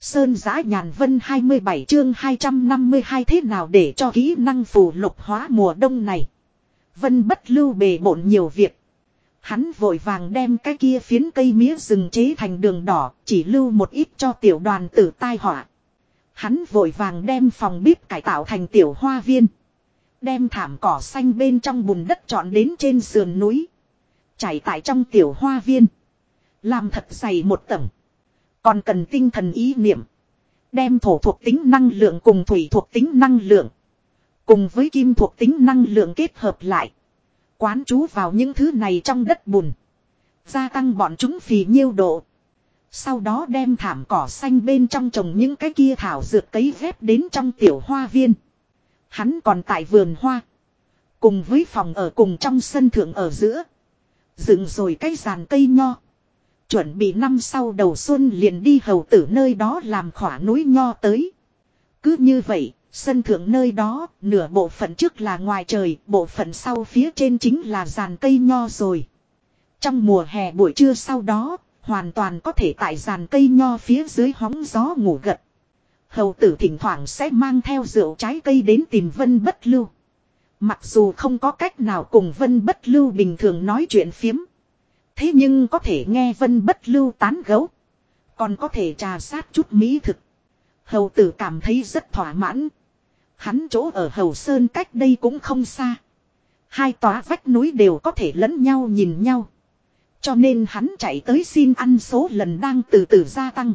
Sơn giã nhàn vân 27 chương 252 thế nào để cho kỹ năng phù lục hóa mùa đông này. Vân bất lưu bề bộn nhiều việc. Hắn vội vàng đem cái kia phiến cây mía rừng chế thành đường đỏ, chỉ lưu một ít cho tiểu đoàn tử tai họa. Hắn vội vàng đem phòng bếp cải tạo thành tiểu hoa viên. Đem thảm cỏ xanh bên trong bùn đất trọn đến trên sườn núi. Chảy tại trong tiểu hoa viên. Làm thật dày một tầng. Còn cần tinh thần ý niệm. Đem thổ thuộc tính năng lượng cùng thủy thuộc tính năng lượng. Cùng với kim thuộc tính năng lượng kết hợp lại. Quán chú vào những thứ này trong đất bùn. Gia tăng bọn chúng phì nhiêu độ. Sau đó đem thảm cỏ xanh bên trong trồng những cái kia thảo dược cấy ghép đến trong tiểu hoa viên. Hắn còn tại vườn hoa. Cùng với phòng ở cùng trong sân thượng ở giữa. Dựng rồi cái giàn cây nho. Chuẩn bị năm sau đầu xuân liền đi hầu tử nơi đó làm khỏa núi nho tới. Cứ như vậy, sân thượng nơi đó, nửa bộ phận trước là ngoài trời, bộ phận sau phía trên chính là giàn cây nho rồi. Trong mùa hè buổi trưa sau đó, hoàn toàn có thể tại giàn cây nho phía dưới hóng gió ngủ gật. Hầu tử thỉnh thoảng sẽ mang theo rượu trái cây đến tìm Vân Bất Lưu. Mặc dù không có cách nào cùng Vân Bất Lưu bình thường nói chuyện phiếm. Thế nhưng có thể nghe Vân Bất Lưu tán gấu. Còn có thể trà sát chút mỹ thực. Hầu tử cảm thấy rất thỏa mãn. Hắn chỗ ở Hầu Sơn cách đây cũng không xa. Hai tòa vách núi đều có thể lẫn nhau nhìn nhau. Cho nên hắn chạy tới xin ăn số lần đang từ từ gia tăng.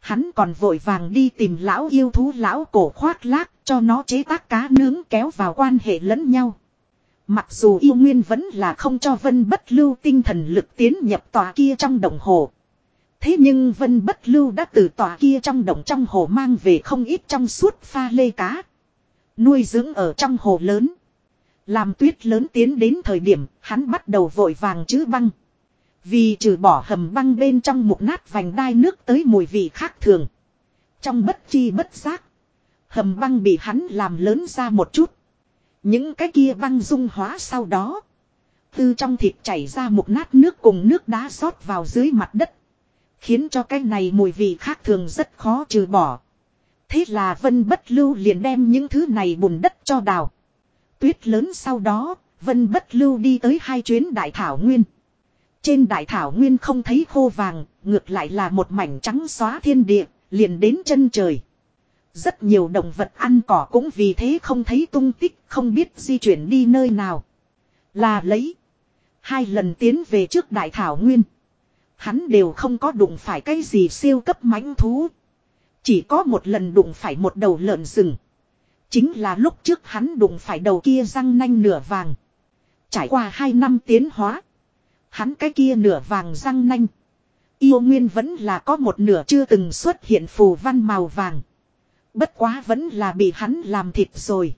Hắn còn vội vàng đi tìm lão yêu thú lão cổ khoác lác cho nó chế tác cá nướng kéo vào quan hệ lẫn nhau. Mặc dù yêu nguyên vẫn là không cho vân bất lưu tinh thần lực tiến nhập tòa kia trong đồng hồ. Thế nhưng vân bất lưu đã từ tòa kia trong đồng trong hồ mang về không ít trong suốt pha lê cá. Nuôi dưỡng ở trong hồ lớn. Làm tuyết lớn tiến đến thời điểm, hắn bắt đầu vội vàng chứ băng. Vì trừ bỏ hầm băng bên trong mục nát vành đai nước tới mùi vị khác thường. Trong bất chi bất giác. Hầm băng bị hắn làm lớn ra một chút. Những cái kia băng dung hóa sau đó. Từ trong thịt chảy ra một nát nước cùng nước đá rót vào dưới mặt đất. Khiến cho cái này mùi vị khác thường rất khó trừ bỏ. Thế là Vân Bất Lưu liền đem những thứ này bùn đất cho đào. Tuyết lớn sau đó, Vân Bất Lưu đi tới hai chuyến đại thảo nguyên. Trên đại thảo nguyên không thấy khô vàng, ngược lại là một mảnh trắng xóa thiên địa, liền đến chân trời. Rất nhiều động vật ăn cỏ cũng vì thế không thấy tung tích, không biết di chuyển đi nơi nào. Là lấy. Hai lần tiến về trước đại thảo nguyên. Hắn đều không có đụng phải cái gì siêu cấp mãnh thú. Chỉ có một lần đụng phải một đầu lợn rừng. Chính là lúc trước hắn đụng phải đầu kia răng nanh nửa vàng. Trải qua hai năm tiến hóa. Hắn cái kia nửa vàng răng nanh. Yêu nguyên vẫn là có một nửa chưa từng xuất hiện phù văn màu vàng. Bất quá vẫn là bị hắn làm thịt rồi.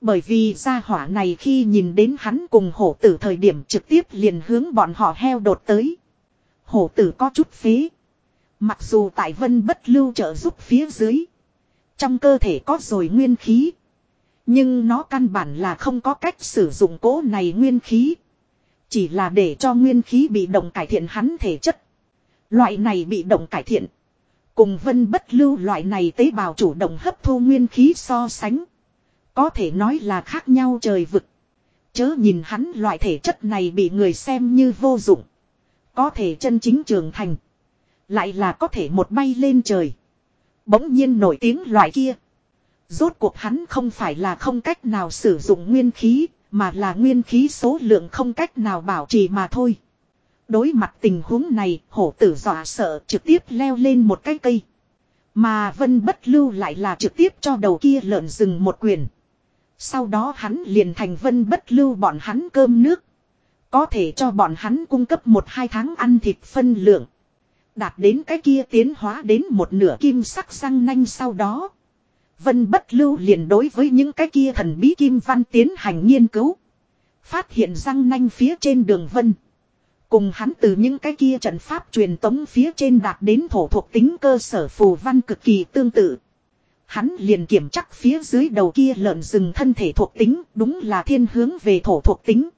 Bởi vì gia hỏa này khi nhìn đến hắn cùng hổ tử thời điểm trực tiếp liền hướng bọn họ heo đột tới. Hổ tử có chút phí. Mặc dù tại vân bất lưu trợ giúp phía dưới. Trong cơ thể có rồi nguyên khí. Nhưng nó căn bản là không có cách sử dụng cố này nguyên khí. Chỉ là để cho nguyên khí bị động cải thiện hắn thể chất. Loại này bị động cải thiện. Cùng vân bất lưu loại này tế bào chủ động hấp thu nguyên khí so sánh. Có thể nói là khác nhau trời vực. Chớ nhìn hắn loại thể chất này bị người xem như vô dụng. Có thể chân chính trưởng thành. Lại là có thể một bay lên trời. Bỗng nhiên nổi tiếng loại kia. Rốt cuộc hắn không phải là không cách nào sử dụng nguyên khí, mà là nguyên khí số lượng không cách nào bảo trì mà thôi. Đối mặt tình huống này, hổ tử dọa sợ trực tiếp leo lên một cái cây. Mà vân bất lưu lại là trực tiếp cho đầu kia lợn rừng một quyền. Sau đó hắn liền thành vân bất lưu bọn hắn cơm nước. Có thể cho bọn hắn cung cấp một hai tháng ăn thịt phân lượng. Đạt đến cái kia tiến hóa đến một nửa kim sắc răng nanh sau đó. Vân bất lưu liền đối với những cái kia thần bí kim văn tiến hành nghiên cứu. Phát hiện răng nanh phía trên đường vân. Cùng hắn từ những cái kia trận pháp truyền tống phía trên đạt đến thổ thuộc tính cơ sở phù văn cực kỳ tương tự. Hắn liền kiểm chắc phía dưới đầu kia lợn rừng thân thể thuộc tính đúng là thiên hướng về thổ thuộc tính.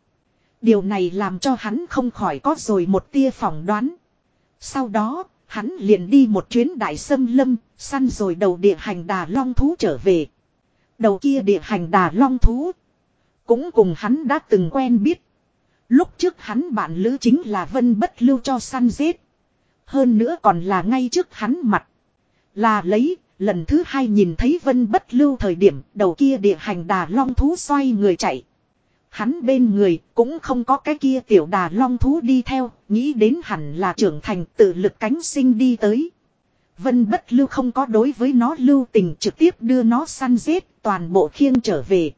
Điều này làm cho hắn không khỏi có rồi một tia phỏng đoán. Sau đó, hắn liền đi một chuyến đại sâm lâm, săn rồi đầu địa hành đà long thú trở về. Đầu kia địa hành đà long thú. Cũng cùng hắn đã từng quen biết. Lúc trước hắn bạn lữ chính là vân bất lưu cho săn giết. Hơn nữa còn là ngay trước hắn mặt. Là lấy, lần thứ hai nhìn thấy vân bất lưu thời điểm đầu kia địa hành đà long thú xoay người chạy. Hắn bên người cũng không có cái kia tiểu đà long thú đi theo, nghĩ đến hẳn là trưởng thành tự lực cánh sinh đi tới. Vân bất lưu không có đối với nó lưu tình trực tiếp đưa nó săn giết toàn bộ khiêng trở về.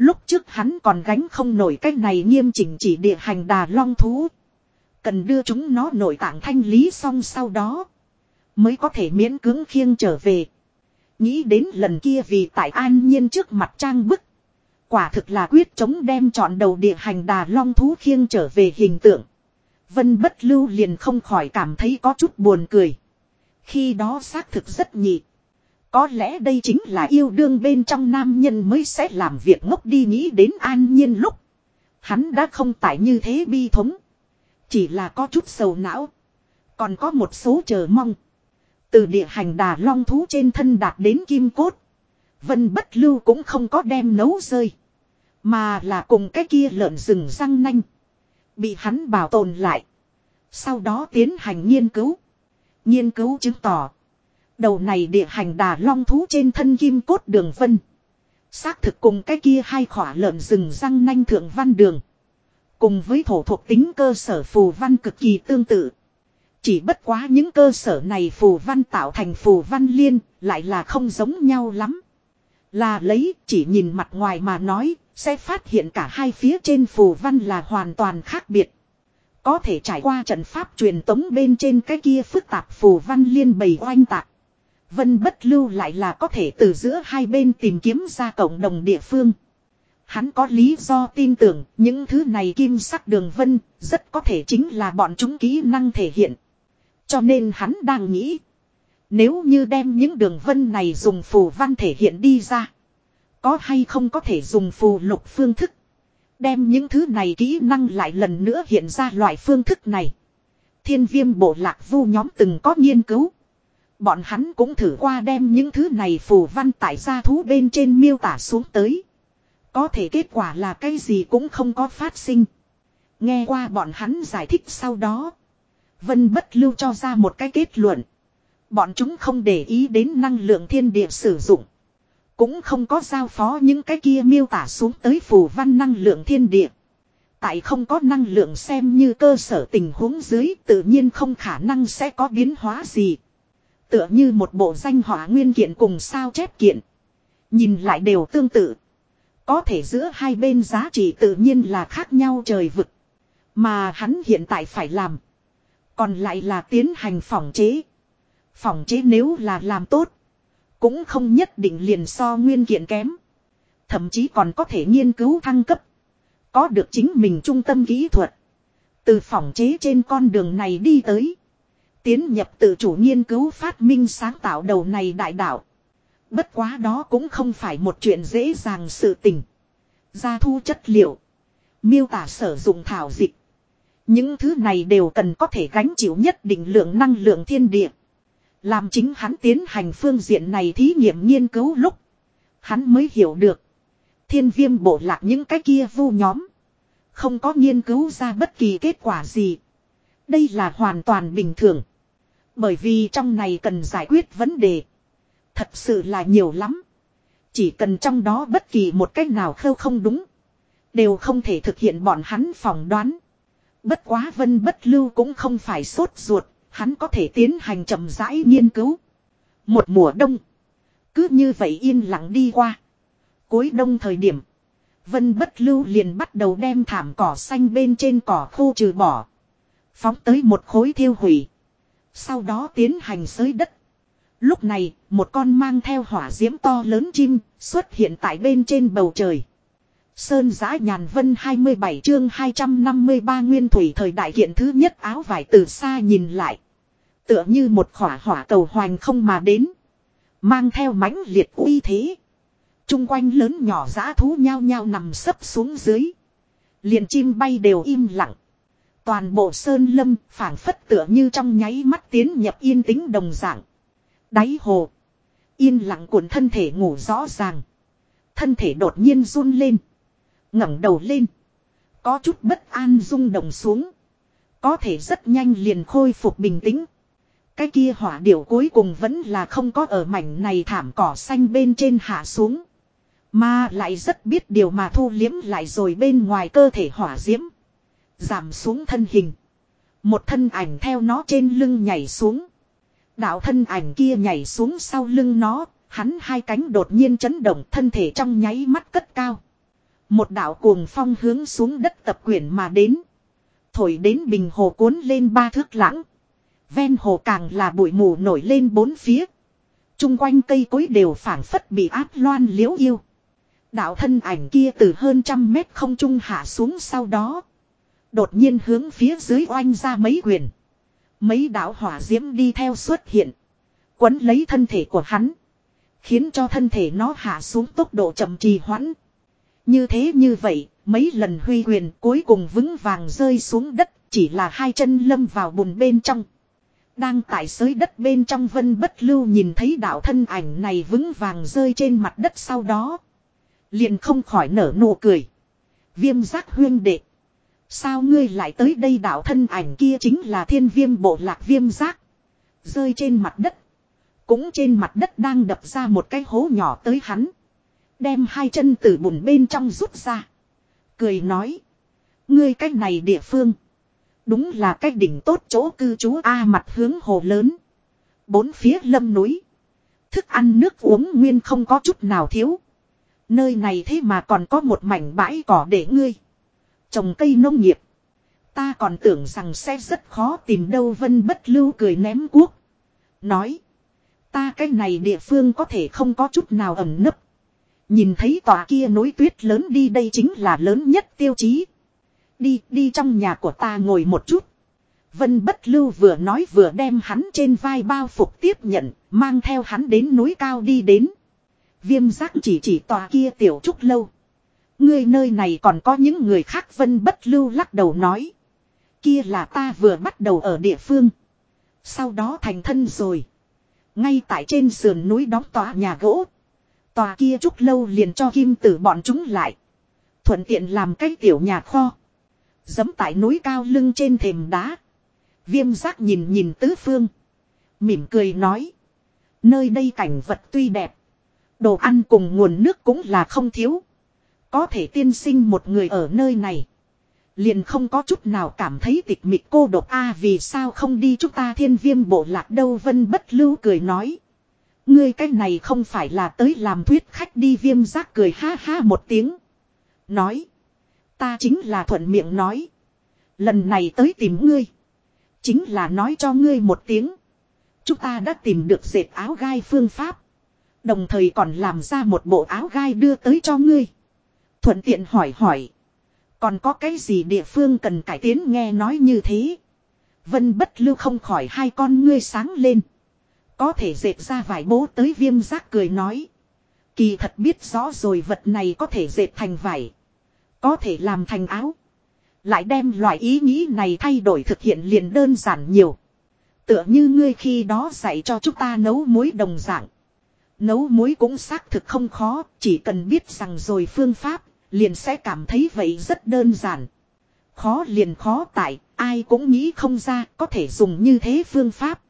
Lúc trước hắn còn gánh không nổi cái này nghiêm chỉnh chỉ địa hành đà long thú. Cần đưa chúng nó nội tạng thanh lý xong sau đó. Mới có thể miễn cưỡng khiêng trở về. Nghĩ đến lần kia vì tại an nhiên trước mặt trang bức. Quả thực là quyết chống đem chọn đầu địa hành đà long thú khiêng trở về hình tượng. Vân bất lưu liền không khỏi cảm thấy có chút buồn cười. Khi đó xác thực rất nhị. Có lẽ đây chính là yêu đương bên trong nam nhân mới sẽ làm việc ngốc đi nghĩ đến an nhiên lúc. Hắn đã không tải như thế bi thống. Chỉ là có chút sầu não. Còn có một số chờ mong. Từ địa hành đà long thú trên thân đạt đến kim cốt. Vân bất lưu cũng không có đem nấu rơi. Mà là cùng cái kia lợn rừng răng nanh. Bị hắn bảo tồn lại. Sau đó tiến hành nghiên cứu. Nghiên cứu chứng tỏ. Đầu này địa hành đà long thú trên thân kim cốt đường vân. Xác thực cùng cái kia hai khỏa lợn rừng răng nanh thượng văn đường. Cùng với thổ thuộc tính cơ sở phù văn cực kỳ tương tự. Chỉ bất quá những cơ sở này phù văn tạo thành phù văn liên lại là không giống nhau lắm. Là lấy chỉ nhìn mặt ngoài mà nói, sẽ phát hiện cả hai phía trên phù văn là hoàn toàn khác biệt. Có thể trải qua trận pháp truyền tống bên trên cái kia phức tạp phù văn liên bầy oanh tạc. Vân bất lưu lại là có thể từ giữa hai bên tìm kiếm ra cộng đồng địa phương. Hắn có lý do tin tưởng, những thứ này kim sắc đường vân, rất có thể chính là bọn chúng kỹ năng thể hiện. Cho nên hắn đang nghĩ. Nếu như đem những đường vân này dùng phù văn thể hiện đi ra. Có hay không có thể dùng phù lục phương thức. Đem những thứ này kỹ năng lại lần nữa hiện ra loại phương thức này. Thiên viêm bộ lạc vu nhóm từng có nghiên cứu. Bọn hắn cũng thử qua đem những thứ này phù văn tại gia thú bên trên miêu tả xuống tới. Có thể kết quả là cái gì cũng không có phát sinh. Nghe qua bọn hắn giải thích sau đó. Vân bất lưu cho ra một cái kết luận. Bọn chúng không để ý đến năng lượng thiên địa sử dụng. Cũng không có giao phó những cái kia miêu tả xuống tới phù văn năng lượng thiên địa. Tại không có năng lượng xem như cơ sở tình huống dưới tự nhiên không khả năng sẽ có biến hóa gì. Tựa như một bộ danh họa nguyên kiện cùng sao chép kiện. Nhìn lại đều tương tự. Có thể giữa hai bên giá trị tự nhiên là khác nhau trời vực. Mà hắn hiện tại phải làm. Còn lại là tiến hành phòng chế. Phòng chế nếu là làm tốt. Cũng không nhất định liền so nguyên kiện kém. Thậm chí còn có thể nghiên cứu thăng cấp. Có được chính mình trung tâm kỹ thuật. Từ phòng chế trên con đường này đi tới. Tiến nhập tự chủ nghiên cứu phát minh sáng tạo đầu này đại đạo. Bất quá đó cũng không phải một chuyện dễ dàng sự tình. Gia thu chất liệu. Miêu tả sử dụng thảo dịch. Những thứ này đều cần có thể gánh chịu nhất định lượng năng lượng thiên địa. Làm chính hắn tiến hành phương diện này thí nghiệm nghiên cứu lúc. Hắn mới hiểu được. Thiên viêm bộ lạc những cái kia vu nhóm. Không có nghiên cứu ra bất kỳ kết quả gì. Đây là hoàn toàn bình thường. Bởi vì trong này cần giải quyết vấn đề. Thật sự là nhiều lắm. Chỉ cần trong đó bất kỳ một cách nào khâu không đúng. Đều không thể thực hiện bọn hắn phỏng đoán. Bất quá vân bất lưu cũng không phải sốt ruột. Hắn có thể tiến hành chậm rãi nghiên cứu. Một mùa đông. Cứ như vậy yên lặng đi qua. Cuối đông thời điểm. Vân bất lưu liền bắt đầu đem thảm cỏ xanh bên trên cỏ khô trừ bỏ. Phóng tới một khối thiêu hủy. Sau đó tiến hành xới đất. Lúc này, một con mang theo hỏa diễm to lớn chim xuất hiện tại bên trên bầu trời. Sơn giã nhàn vân 27 chương 253 nguyên thủy thời đại hiện thứ nhất áo vải từ xa nhìn lại. Tựa như một khỏa hỏa cầu hoành không mà đến. Mang theo mãnh liệt uy thế. Trung quanh lớn nhỏ giã thú nhao nhao nằm sấp xuống dưới. Liền chim bay đều im lặng. Toàn bộ sơn lâm, phảng phất tựa như trong nháy mắt tiến nhập yên tĩnh đồng dạng. Đáy hồ. Yên lặng cuộn thân thể ngủ rõ ràng. Thân thể đột nhiên run lên. ngẩng đầu lên. Có chút bất an rung động xuống. Có thể rất nhanh liền khôi phục bình tĩnh. Cái kia hỏa điểu cuối cùng vẫn là không có ở mảnh này thảm cỏ xanh bên trên hạ xuống. Mà lại rất biết điều mà thu liếm lại rồi bên ngoài cơ thể hỏa diễm. Giảm xuống thân hình. Một thân ảnh theo nó trên lưng nhảy xuống. Đạo thân ảnh kia nhảy xuống sau lưng nó, hắn hai cánh đột nhiên chấn động thân thể trong nháy mắt cất cao. Một đạo cuồng phong hướng xuống đất tập quyển mà đến. Thổi đến bình hồ cuốn lên ba thước lãng. Ven hồ càng là bụi mù nổi lên bốn phía. Trung quanh cây cối đều phảng phất bị áp loan liễu yêu. Đạo thân ảnh kia từ hơn trăm mét không trung hạ xuống sau đó. Đột nhiên hướng phía dưới oanh ra mấy quyền. Mấy đạo hỏa diễm đi theo xuất hiện. Quấn lấy thân thể của hắn. Khiến cho thân thể nó hạ xuống tốc độ chậm trì hoãn. Như thế như vậy, mấy lần huy quyền cuối cùng vững vàng rơi xuống đất, chỉ là hai chân lâm vào bùn bên trong. Đang tại sới đất bên trong vân bất lưu nhìn thấy đạo thân ảnh này vững vàng rơi trên mặt đất sau đó. Liền không khỏi nở nụ cười. Viêm giác huyên đệ. Sao ngươi lại tới đây đạo thân ảnh kia chính là thiên viêm bộ lạc viêm giác. Rơi trên mặt đất. Cũng trên mặt đất đang đập ra một cái hố nhỏ tới hắn. Đem hai chân từ bùn bên trong rút ra. Cười nói. Ngươi cách này địa phương. Đúng là cách đỉnh tốt chỗ cư trú A mặt hướng hồ lớn. Bốn phía lâm núi. Thức ăn nước uống nguyên không có chút nào thiếu. Nơi này thế mà còn có một mảnh bãi cỏ để ngươi. Trồng cây nông nghiệp. Ta còn tưởng rằng sẽ rất khó tìm đâu vân bất lưu cười ném cuốc. Nói. Ta cái này địa phương có thể không có chút nào ẩm nấp. Nhìn thấy tòa kia núi tuyết lớn đi đây chính là lớn nhất tiêu chí. Đi, đi trong nhà của ta ngồi một chút. Vân bất lưu vừa nói vừa đem hắn trên vai bao phục tiếp nhận, mang theo hắn đến núi cao đi đến. Viêm giác chỉ chỉ tòa kia tiểu trúc lâu. Ngươi nơi này còn có những người khác vân bất lưu lắc đầu nói. Kia là ta vừa bắt đầu ở địa phương. Sau đó thành thân rồi. Ngay tại trên sườn núi đóng tòa nhà gỗ. Tòa kia chút lâu liền cho kim tử bọn chúng lại. Thuận tiện làm cái tiểu nhà kho. Dấm tại núi cao lưng trên thềm đá. Viêm giác nhìn nhìn tứ phương. Mỉm cười nói. Nơi đây cảnh vật tuy đẹp. Đồ ăn cùng nguồn nước cũng là không thiếu. Có thể tiên sinh một người ở nơi này. Liền không có chút nào cảm thấy tịch mịch cô độc a, vì sao không đi chúng ta thiên viêm bộ lạc đâu vân bất lưu cười nói. Ngươi cái này không phải là tới làm thuyết khách đi viêm giác cười ha ha một tiếng. Nói. Ta chính là thuận miệng nói. Lần này tới tìm ngươi. Chính là nói cho ngươi một tiếng. Chúng ta đã tìm được dệt áo gai phương pháp. Đồng thời còn làm ra một bộ áo gai đưa tới cho ngươi. Thuận tiện hỏi hỏi. Còn có cái gì địa phương cần cải tiến nghe nói như thế. Vân bất lưu không khỏi hai con ngươi sáng lên. Có thể dệt ra vải bố tới viêm giác cười nói. Kỳ thật biết rõ rồi vật này có thể dệt thành vải. Có thể làm thành áo. Lại đem loại ý nghĩ này thay đổi thực hiện liền đơn giản nhiều. Tựa như ngươi khi đó dạy cho chúng ta nấu muối đồng dạng. Nấu muối cũng xác thực không khó, chỉ cần biết rằng rồi phương pháp, liền sẽ cảm thấy vậy rất đơn giản. Khó liền khó tại, ai cũng nghĩ không ra có thể dùng như thế phương pháp.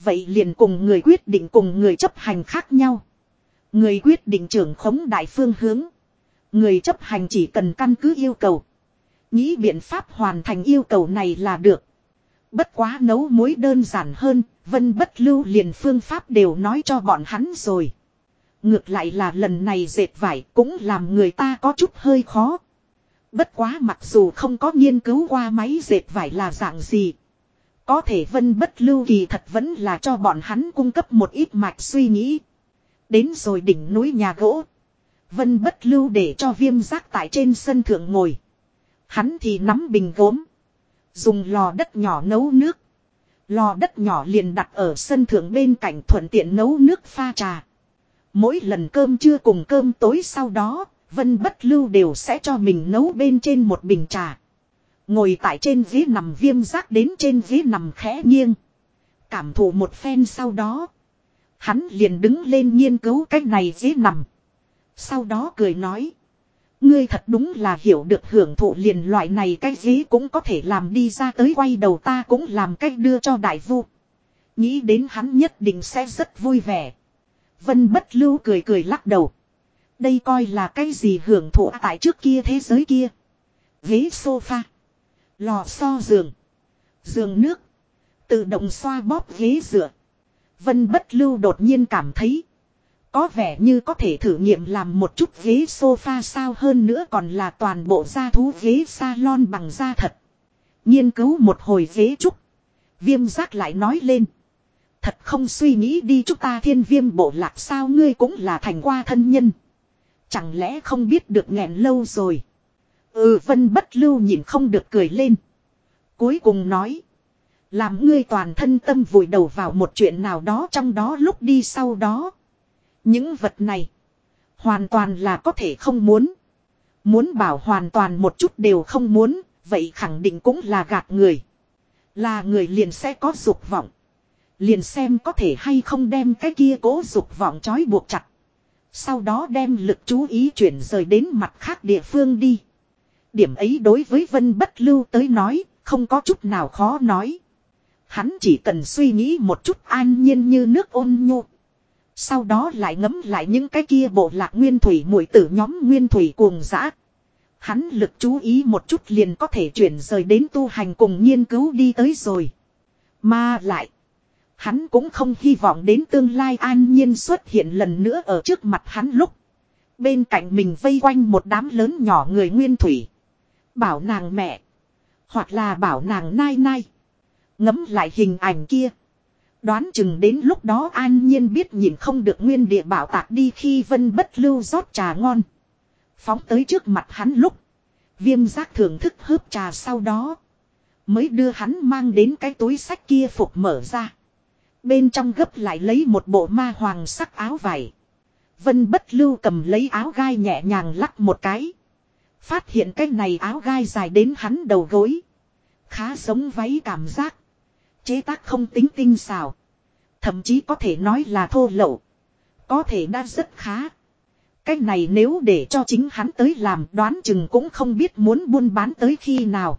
Vậy liền cùng người quyết định cùng người chấp hành khác nhau. Người quyết định trưởng khống đại phương hướng. Người chấp hành chỉ cần căn cứ yêu cầu. Nghĩ biện pháp hoàn thành yêu cầu này là được. Bất quá nấu muối đơn giản hơn, vân bất lưu liền phương pháp đều nói cho bọn hắn rồi. Ngược lại là lần này dệt vải cũng làm người ta có chút hơi khó. Bất quá mặc dù không có nghiên cứu qua máy dệt vải là dạng gì. Có thể vân bất lưu kỳ thật vẫn là cho bọn hắn cung cấp một ít mạch suy nghĩ. Đến rồi đỉnh núi nhà gỗ. Vân bất lưu để cho viêm giác tại trên sân thượng ngồi. Hắn thì nắm bình gốm. Dùng lò đất nhỏ nấu nước. Lò đất nhỏ liền đặt ở sân thượng bên cạnh thuận tiện nấu nước pha trà. Mỗi lần cơm trưa cùng cơm tối sau đó, Vân Bất Lưu đều sẽ cho mình nấu bên trên một bình trà. Ngồi tại trên ghế nằm viêm giác đến trên ghế nằm khẽ nghiêng. Cảm thụ một phen sau đó. Hắn liền đứng lên nghiên cứu cách này ghế nằm. Sau đó cười nói. Ngươi thật đúng là hiểu được hưởng thụ liền loại này cái ghế cũng có thể làm đi ra tới quay đầu ta cũng làm cách đưa cho đại vu. Nghĩ đến hắn nhất định sẽ rất vui vẻ. Vân bất lưu cười cười lắc đầu. Đây coi là cái gì hưởng thụ tại trước kia thế giới kia. Ghế sofa. Lò xo giường. Giường nước. Tự động xoa bóp ghế dựa. Vân bất lưu đột nhiên cảm thấy. Có vẻ như có thể thử nghiệm làm một chút ghế sofa sao hơn nữa còn là toàn bộ da thú ghế salon bằng da thật. Nghiên cứu một hồi ghế trúc. Viêm giác lại nói lên. Thật không suy nghĩ đi chúng ta thiên viêm bộ lạc sao ngươi cũng là thành qua thân nhân. Chẳng lẽ không biết được nghẹn lâu rồi. Ừ vân bất lưu nhìn không được cười lên. Cuối cùng nói. Làm ngươi toàn thân tâm vùi đầu vào một chuyện nào đó trong đó lúc đi sau đó. Những vật này. Hoàn toàn là có thể không muốn. Muốn bảo hoàn toàn một chút đều không muốn. Vậy khẳng định cũng là gạt người. Là người liền sẽ có dục vọng. Liền xem có thể hay không đem cái kia cố dục vọng trói buộc chặt. Sau đó đem lực chú ý chuyển rời đến mặt khác địa phương đi. Điểm ấy đối với Vân Bất Lưu tới nói, không có chút nào khó nói. Hắn chỉ cần suy nghĩ một chút an nhiên như nước ôn nhu. Sau đó lại ngấm lại những cái kia bộ lạc nguyên thủy mũi tử nhóm nguyên thủy cuồng dã. Hắn lực chú ý một chút liền có thể chuyển rời đến tu hành cùng nghiên cứu đi tới rồi. Mà lại. Hắn cũng không hy vọng đến tương lai an nhiên xuất hiện lần nữa ở trước mặt hắn lúc. Bên cạnh mình vây quanh một đám lớn nhỏ người nguyên thủy. Bảo nàng mẹ. Hoặc là bảo nàng nai nai. Ngấm lại hình ảnh kia. Đoán chừng đến lúc đó an nhiên biết nhìn không được nguyên địa bảo tạc đi khi vân bất lưu rót trà ngon. Phóng tới trước mặt hắn lúc. Viêm giác thưởng thức hớp trà sau đó. Mới đưa hắn mang đến cái túi sách kia phục mở ra. Bên trong gấp lại lấy một bộ ma hoàng sắc áo vải. Vân bất lưu cầm lấy áo gai nhẹ nhàng lắc một cái. Phát hiện cái này áo gai dài đến hắn đầu gối. Khá giống váy cảm giác. Chế tác không tính tinh xào. Thậm chí có thể nói là thô lậu. Có thể đã rất khá. Cái này nếu để cho chính hắn tới làm đoán chừng cũng không biết muốn buôn bán tới khi nào.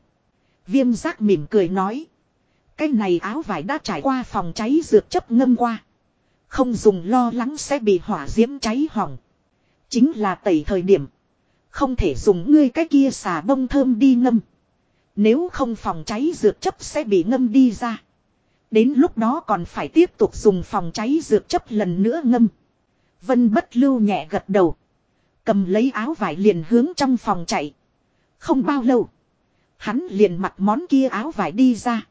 Viêm giác mỉm cười nói. Cái này áo vải đã trải qua phòng cháy dược chấp ngâm qua. Không dùng lo lắng sẽ bị hỏa diễm cháy hỏng. Chính là tẩy thời điểm. Không thể dùng ngươi cái kia xà bông thơm đi ngâm. Nếu không phòng cháy dược chấp sẽ bị ngâm đi ra. Đến lúc đó còn phải tiếp tục dùng phòng cháy dược chấp lần nữa ngâm. Vân bất lưu nhẹ gật đầu. Cầm lấy áo vải liền hướng trong phòng chạy. Không bao lâu. Hắn liền mặc món kia áo vải đi ra.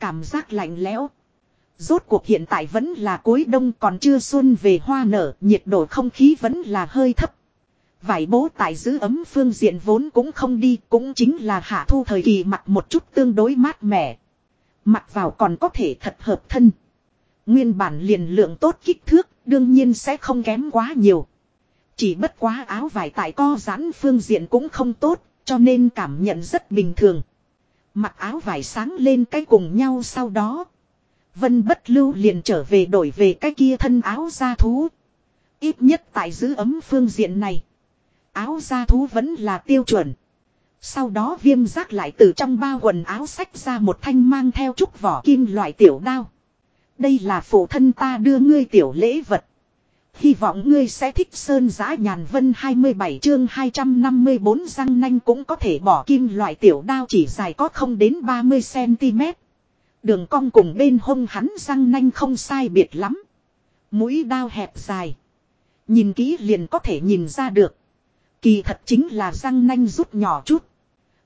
Cảm giác lạnh lẽo. Rốt cuộc hiện tại vẫn là cuối đông còn chưa xuân về hoa nở, nhiệt độ không khí vẫn là hơi thấp. Vải bố tại giữ ấm phương diện vốn cũng không đi, cũng chính là hạ thu thời kỳ mặc một chút tương đối mát mẻ. Mặc vào còn có thể thật hợp thân. Nguyên bản liền lượng tốt kích thước, đương nhiên sẽ không kém quá nhiều. Chỉ bất quá áo vải tại co giãn phương diện cũng không tốt, cho nên cảm nhận rất bình thường. Mặc áo vải sáng lên cái cùng nhau sau đó. Vân bất lưu liền trở về đổi về cái kia thân áo da thú. Ít nhất tại giữ ấm phương diện này. Áo da thú vẫn là tiêu chuẩn. Sau đó viêm giác lại từ trong bao quần áo sách ra một thanh mang theo chút vỏ kim loại tiểu đao. Đây là phụ thân ta đưa ngươi tiểu lễ vật. Hy vọng ngươi sẽ thích sơn giã nhàn vân 27 chương 254 răng nanh cũng có thể bỏ kim loại tiểu đao chỉ dài có không đến 30cm. Đường cong cùng bên hông hắn răng nanh không sai biệt lắm. Mũi đao hẹp dài. Nhìn kỹ liền có thể nhìn ra được. Kỳ thật chính là răng nanh rút nhỏ chút.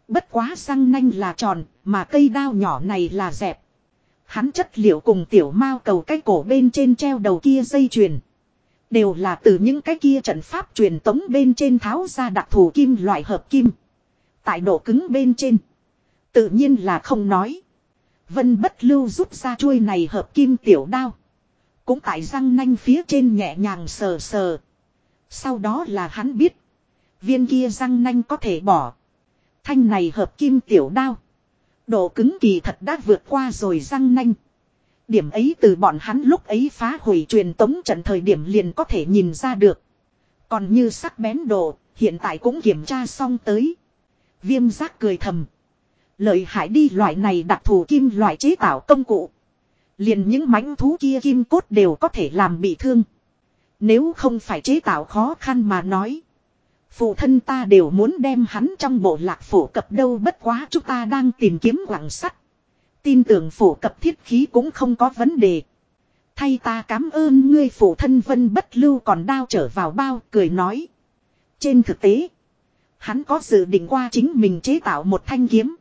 Bất quá răng nanh là tròn, mà cây đao nhỏ này là dẹp. Hắn chất liệu cùng tiểu mao cầu cái cổ bên trên treo đầu kia dây chuyền. Đều là từ những cái kia trận pháp truyền tống bên trên tháo ra đặc thù kim loại hợp kim. Tại độ cứng bên trên. Tự nhiên là không nói. Vân bất lưu rút ra chuôi này hợp kim tiểu đao. Cũng tại răng nanh phía trên nhẹ nhàng sờ sờ. Sau đó là hắn biết. Viên kia răng nanh có thể bỏ. Thanh này hợp kim tiểu đao. Độ cứng kỳ thật đã vượt qua rồi răng nanh. Điểm ấy từ bọn hắn lúc ấy phá hủy truyền tống trận thời điểm liền có thể nhìn ra được. Còn như sắc bén độ, hiện tại cũng kiểm tra xong tới. Viêm giác cười thầm. Lợi hại đi loại này đặc thù kim loại chế tạo công cụ. Liền những mãnh thú kia kim cốt đều có thể làm bị thương. Nếu không phải chế tạo khó khăn mà nói. Phụ thân ta đều muốn đem hắn trong bộ lạc phổ cập đâu bất quá chúng ta đang tìm kiếm quảng sắt. Tin tưởng phổ cập thiết khí cũng không có vấn đề. Thay ta cảm ơn ngươi phụ thân vân bất lưu còn đao trở vào bao cười nói. Trên thực tế, hắn có dự định qua chính mình chế tạo một thanh kiếm.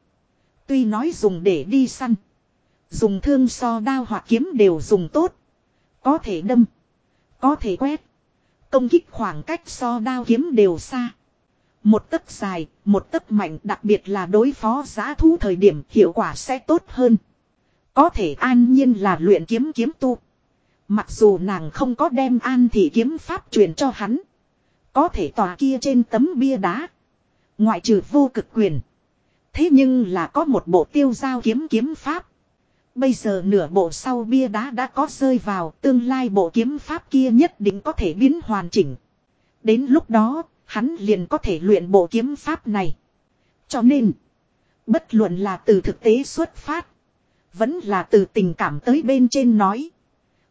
Tuy nói dùng để đi săn. Dùng thương so đao hoặc kiếm đều dùng tốt. Có thể đâm. Có thể quét. Công kích khoảng cách so đao kiếm đều xa. Một tấc dài, một tấc mạnh đặc biệt là đối phó giá thú thời điểm hiệu quả sẽ tốt hơn. Có thể an nhiên là luyện kiếm kiếm tu. Mặc dù nàng không có đem an thì kiếm pháp truyền cho hắn. Có thể tòa kia trên tấm bia đá. Ngoại trừ vô cực quyền. Thế nhưng là có một bộ tiêu giao kiếm kiếm pháp. Bây giờ nửa bộ sau bia đá đã có rơi vào tương lai bộ kiếm pháp kia nhất định có thể biến hoàn chỉnh. Đến lúc đó, hắn liền có thể luyện bộ kiếm pháp này. Cho nên, bất luận là từ thực tế xuất phát, vẫn là từ tình cảm tới bên trên nói.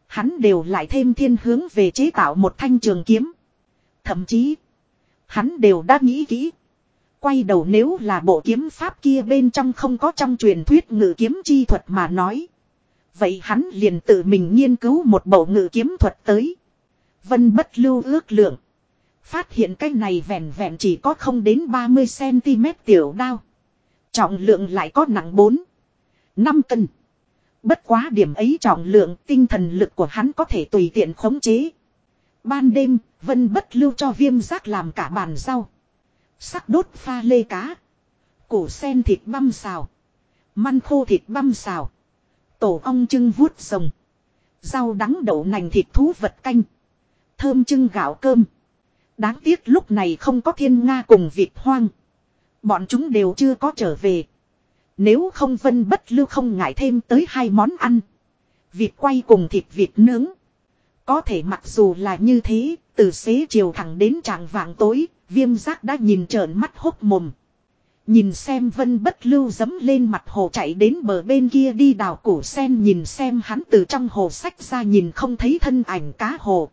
Hắn đều lại thêm thiên hướng về chế tạo một thanh trường kiếm. Thậm chí, hắn đều đã nghĩ kỹ. Quay đầu nếu là bộ kiếm pháp kia bên trong không có trong truyền thuyết ngự kiếm chi thuật mà nói. Vậy hắn liền tự mình nghiên cứu một bộ ngự kiếm thuật tới. Vân bất lưu ước lượng. Phát hiện cái này vẹn vẹn chỉ có không đến 30cm tiểu đao. Trọng lượng lại có nặng 4. 5 cân. Bất quá điểm ấy trọng lượng tinh thần lực của hắn có thể tùy tiện khống chế. Ban đêm, Vân bất lưu cho viêm giác làm cả bàn rau. Sắc đốt pha lê cá. Củ sen thịt băm xào. Măn khô thịt băm xào. Tổ ong trưng vuốt rồng. Rau đắng đậu nành thịt thú vật canh. Thơm trưng gạo cơm. Đáng tiếc lúc này không có thiên nga cùng vịt hoang. Bọn chúng đều chưa có trở về. Nếu không vân bất lưu không ngại thêm tới hai món ăn. Vịt quay cùng thịt vịt nướng. Có thể mặc dù là như thế, từ xế chiều thẳng đến trạng vạng tối, viêm giác đã nhìn trợn mắt hốc mồm. Nhìn xem vân bất lưu dấm lên mặt hồ chạy đến bờ bên kia đi đào củ sen nhìn xem hắn từ trong hồ sách ra nhìn không thấy thân ảnh cá hồ.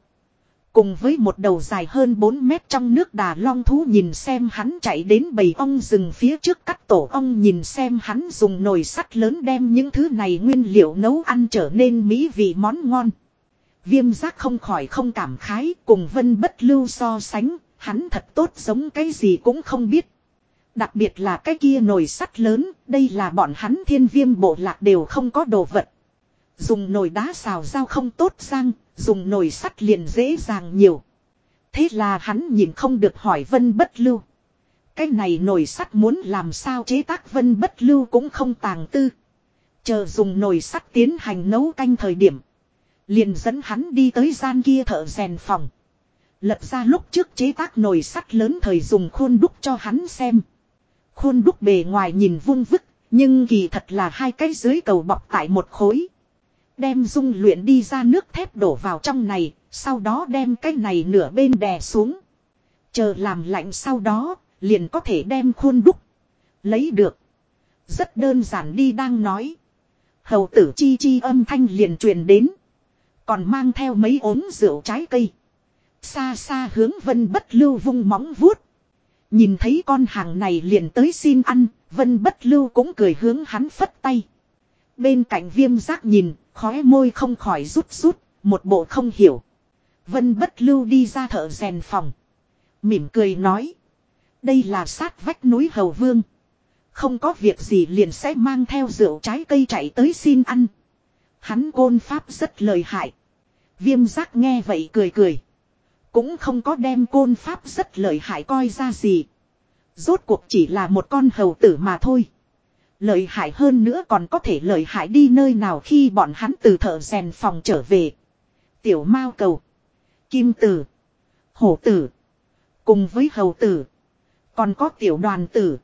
Cùng với một đầu dài hơn 4 mét trong nước đà long thú nhìn xem hắn chạy đến bầy ong rừng phía trước cắt tổ ong nhìn xem hắn dùng nồi sắt lớn đem những thứ này nguyên liệu nấu ăn trở nên mỹ vị món ngon. Viêm giác không khỏi không cảm khái cùng vân bất lưu so sánh, hắn thật tốt giống cái gì cũng không biết. Đặc biệt là cái kia nồi sắt lớn, đây là bọn hắn thiên viêm bộ lạc đều không có đồ vật. Dùng nồi đá xào rau không tốt sang, dùng nồi sắt liền dễ dàng nhiều. Thế là hắn nhìn không được hỏi vân bất lưu. Cái này nồi sắt muốn làm sao chế tác vân bất lưu cũng không tàng tư. Chờ dùng nồi sắt tiến hành nấu canh thời điểm. Liền dẫn hắn đi tới gian kia thợ rèn phòng. Lật ra lúc trước chế tác nồi sắt lớn thời dùng khuôn đúc cho hắn xem. Khuôn đúc bề ngoài nhìn vung vức, nhưng kỳ thật là hai cái dưới cầu bọc tại một khối. Đem dung luyện đi ra nước thép đổ vào trong này, sau đó đem cái này nửa bên đè xuống. Chờ làm lạnh sau đó, liền có thể đem khuôn đúc. Lấy được. Rất đơn giản đi đang nói. Hầu tử chi chi âm thanh liền truyền đến. Còn mang theo mấy ốm rượu trái cây. Xa xa hướng vân bất lưu vung móng vuốt. Nhìn thấy con hàng này liền tới xin ăn, vân bất lưu cũng cười hướng hắn phất tay. Bên cạnh viêm giác nhìn, khóe môi không khỏi rút rút, một bộ không hiểu. Vân bất lưu đi ra thợ rèn phòng. Mỉm cười nói. Đây là sát vách núi Hầu Vương. Không có việc gì liền sẽ mang theo rượu trái cây chạy tới xin ăn. Hắn côn pháp rất lợi hại. Viêm giác nghe vậy cười cười. Cũng không có đem côn pháp rất lợi hại coi ra gì. Rốt cuộc chỉ là một con hầu tử mà thôi. Lợi hại hơn nữa còn có thể lợi hại đi nơi nào khi bọn hắn từ thợ rèn phòng trở về. Tiểu mao cầu. Kim tử. Hổ tử. Cùng với hầu tử. Còn có tiểu đoàn tử.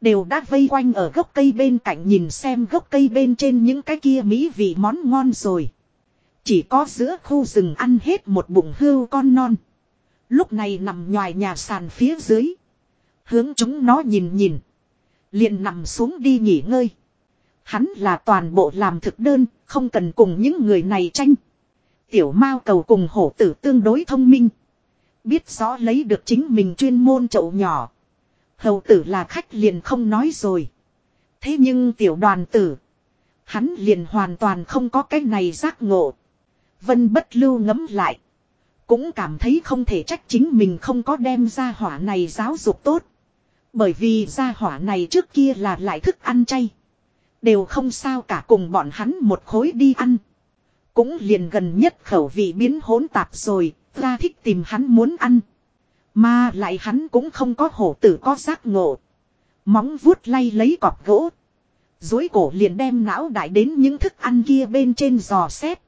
Đều đã vây quanh ở gốc cây bên cạnh nhìn xem gốc cây bên trên những cái kia mỹ vị món ngon rồi. Chỉ có giữa khu rừng ăn hết một bụng hươu con non. Lúc này nằm ngoài nhà sàn phía dưới. Hướng chúng nó nhìn nhìn. Liền nằm xuống đi nghỉ ngơi. Hắn là toàn bộ làm thực đơn, không cần cùng những người này tranh. Tiểu Mao cầu cùng hổ tử tương đối thông minh. Biết rõ lấy được chính mình chuyên môn chậu nhỏ. Hầu tử là khách liền không nói rồi. Thế nhưng tiểu đoàn tử. Hắn liền hoàn toàn không có cái này giác ngộ. Vân bất lưu ngấm lại. Cũng cảm thấy không thể trách chính mình không có đem ra hỏa này giáo dục tốt. Bởi vì gia hỏa này trước kia là lại thức ăn chay. Đều không sao cả cùng bọn hắn một khối đi ăn. Cũng liền gần nhất khẩu vị biến hỗn tạp rồi, ra thích tìm hắn muốn ăn. Mà lại hắn cũng không có hổ tử có giác ngộ. Móng vuốt lay lấy cọp gỗ. Dối cổ liền đem não đại đến những thức ăn kia bên trên giò xét.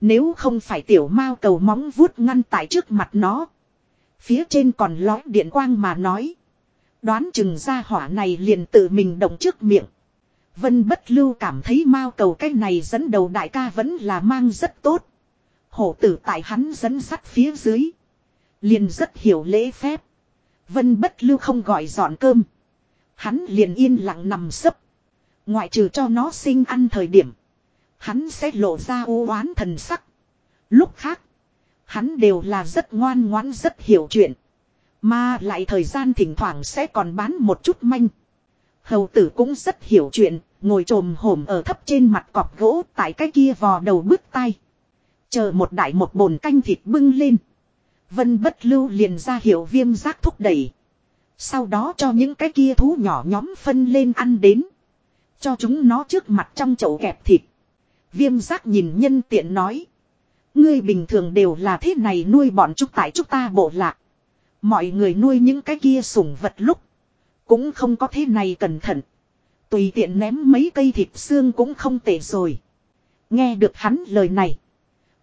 Nếu không phải tiểu mao cầu móng vuốt ngăn tại trước mặt nó. Phía trên còn lói điện quang mà nói. Đoán chừng ra hỏa này liền tự mình động trước miệng. Vân bất lưu cảm thấy mao cầu cái này dẫn đầu đại ca vẫn là mang rất tốt. Hổ tử tại hắn dẫn sắt phía dưới. Liền rất hiểu lễ phép. Vân bất lưu không gọi dọn cơm. Hắn liền yên lặng nằm sấp. Ngoại trừ cho nó sinh ăn thời điểm. Hắn sẽ lộ ra u oán thần sắc. Lúc khác. Hắn đều là rất ngoan ngoãn, rất hiểu chuyện. Mà lại thời gian thỉnh thoảng sẽ còn bán một chút manh. Hầu tử cũng rất hiểu chuyện, ngồi trồm hổm ở thấp trên mặt cọp gỗ tại cái kia vò đầu bước tay. Chờ một đại một bồn canh thịt bưng lên. Vân bất lưu liền ra hiệu viêm giác thúc đẩy. Sau đó cho những cái kia thú nhỏ nhóm phân lên ăn đến. Cho chúng nó trước mặt trong chậu kẹp thịt. Viêm giác nhìn nhân tiện nói. Ngươi bình thường đều là thế này nuôi bọn chúng tại chúng ta bộ lạc. Mọi người nuôi những cái kia sủng vật lúc. Cũng không có thế này cẩn thận. Tùy tiện ném mấy cây thịt xương cũng không tệ rồi. Nghe được hắn lời này.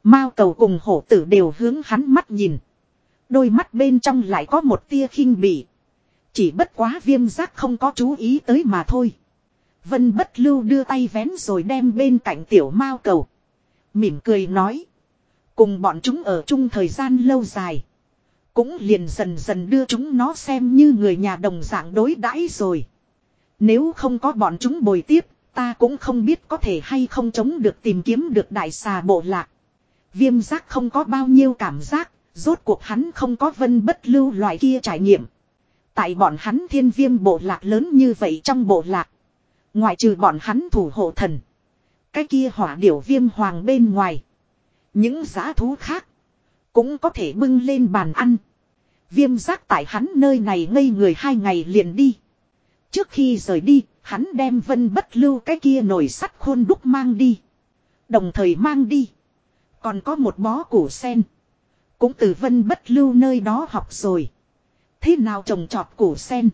Mao cầu cùng hổ tử đều hướng hắn mắt nhìn. Đôi mắt bên trong lại có một tia khinh bỉ. Chỉ bất quá viêm giác không có chú ý tới mà thôi. Vân bất lưu đưa tay vén rồi đem bên cạnh tiểu mao cầu. Mỉm cười nói. Cùng bọn chúng ở chung thời gian lâu dài. Cũng liền dần dần đưa chúng nó xem như người nhà đồng dạng đối đãi rồi. Nếu không có bọn chúng bồi tiếp, ta cũng không biết có thể hay không chống được tìm kiếm được đại xà bộ lạc. Viêm giác không có bao nhiêu cảm giác, rốt cuộc hắn không có vân bất lưu loại kia trải nghiệm. Tại bọn hắn thiên viêm bộ lạc lớn như vậy trong bộ lạc. Ngoại trừ bọn hắn thủ hộ thần. Cái kia hỏa điểu viêm hoàng bên ngoài. Những giá thú khác. Cũng có thể bưng lên bàn ăn. Viêm giác tại hắn nơi này ngây người hai ngày liền đi. Trước khi rời đi, hắn đem vân bất lưu cái kia nồi sắt khôn đúc mang đi. Đồng thời mang đi. Còn có một bó củ sen. Cũng từ vân bất lưu nơi đó học rồi. Thế nào trồng trọt củ sen.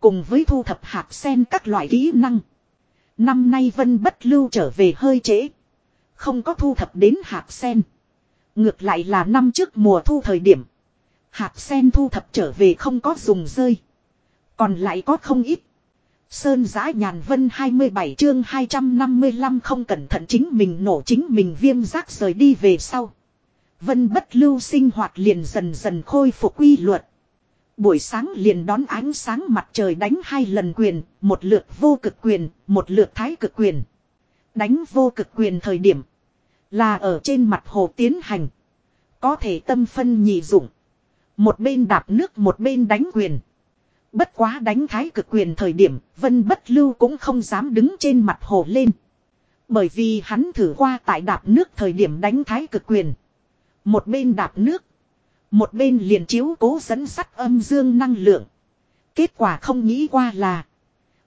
Cùng với thu thập hạt sen các loại kỹ năng. Năm nay vân bất lưu trở về hơi trễ. Không có thu thập đến hạt sen. Ngược lại là năm trước mùa thu thời điểm. Hạt sen thu thập trở về không có dùng rơi. Còn lại có không ít. Sơn giã nhàn vân 27 chương 255 không cẩn thận chính mình nổ chính mình viêm rác rời đi về sau. Vân bất lưu sinh hoạt liền dần dần khôi phục quy luật. Buổi sáng liền đón ánh sáng mặt trời đánh hai lần quyền, một lượt vô cực quyền, một lượt thái cực quyền. Đánh vô cực quyền thời điểm là ở trên mặt hồ tiến hành. Có thể tâm phân nhị dụng. Một bên đạp nước một bên đánh quyền. Bất quá đánh thái cực quyền thời điểm, Vân Bất Lưu cũng không dám đứng trên mặt hồ lên. Bởi vì hắn thử qua tại đạp nước thời điểm đánh thái cực quyền. Một bên đạp nước. Một bên liền chiếu cố dẫn sắt âm dương năng lượng. Kết quả không nghĩ qua là.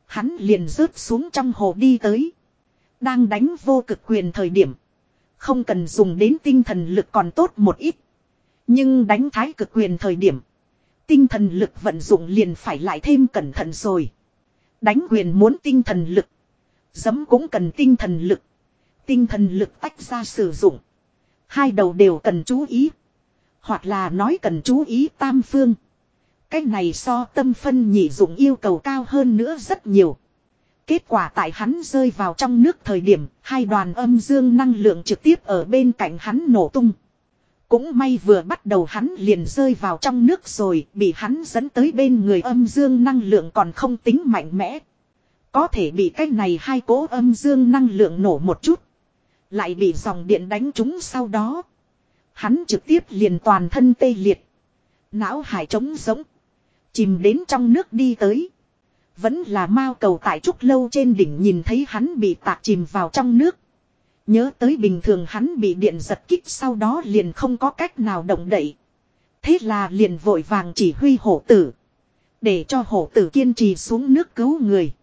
Hắn liền rớt xuống trong hồ đi tới. Đang đánh vô cực quyền thời điểm. Không cần dùng đến tinh thần lực còn tốt một ít. Nhưng đánh thái cực quyền thời điểm. Tinh thần lực vận dụng liền phải lại thêm cẩn thận rồi. Đánh quyền muốn tinh thần lực. Dấm cũng cần tinh thần lực. Tinh thần lực tách ra sử dụng. Hai đầu đều cần chú ý. Hoặc là nói cần chú ý tam phương. Cách này so tâm phân nhị dụng yêu cầu cao hơn nữa rất nhiều. Kết quả tại hắn rơi vào trong nước thời điểm, hai đoàn âm dương năng lượng trực tiếp ở bên cạnh hắn nổ tung. Cũng may vừa bắt đầu hắn liền rơi vào trong nước rồi, bị hắn dẫn tới bên người âm dương năng lượng còn không tính mạnh mẽ. Có thể bị cái này hai cố âm dương năng lượng nổ một chút. Lại bị dòng điện đánh trúng sau đó. Hắn trực tiếp liền toàn thân tê liệt. Não hải trống giống. Chìm đến trong nước đi tới. Vẫn là mao cầu tại trúc lâu trên đỉnh nhìn thấy hắn bị tạc chìm vào trong nước. Nhớ tới bình thường hắn bị điện giật kích sau đó liền không có cách nào động đậy. Thế là liền vội vàng chỉ huy hổ tử. Để cho hổ tử kiên trì xuống nước cứu người.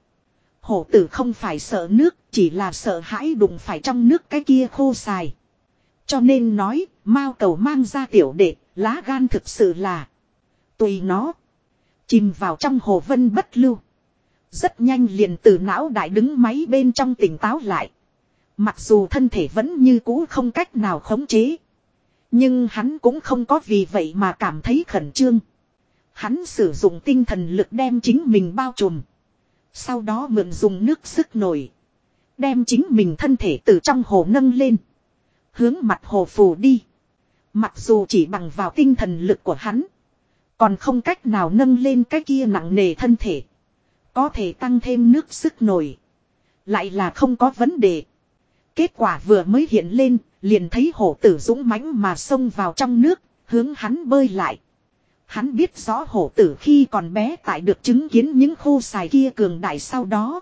Hổ tử không phải sợ nước, chỉ là sợ hãi đụng phải trong nước cái kia khô xài. Cho nên nói, mao cầu mang ra tiểu đệ, lá gan thực sự là. Tùy nó. Chìm vào trong hồ vân bất lưu. Rất nhanh liền từ não đại đứng máy bên trong tỉnh táo lại. Mặc dù thân thể vẫn như cũ không cách nào khống chế. Nhưng hắn cũng không có vì vậy mà cảm thấy khẩn trương. Hắn sử dụng tinh thần lực đem chính mình bao trùm. Sau đó mượn dùng nước sức nổi. Đem chính mình thân thể từ trong hồ nâng lên. Hướng mặt hồ phù đi. Mặc dù chỉ bằng vào tinh thần lực của hắn. Còn không cách nào nâng lên cái kia nặng nề thân thể. Có thể tăng thêm nước sức nổi. Lại là không có vấn đề. Kết quả vừa mới hiện lên, liền thấy hổ tử dũng mãnh mà xông vào trong nước, hướng hắn bơi lại. Hắn biết rõ hổ tử khi còn bé tại được chứng kiến những khô xài kia cường đại sau đó.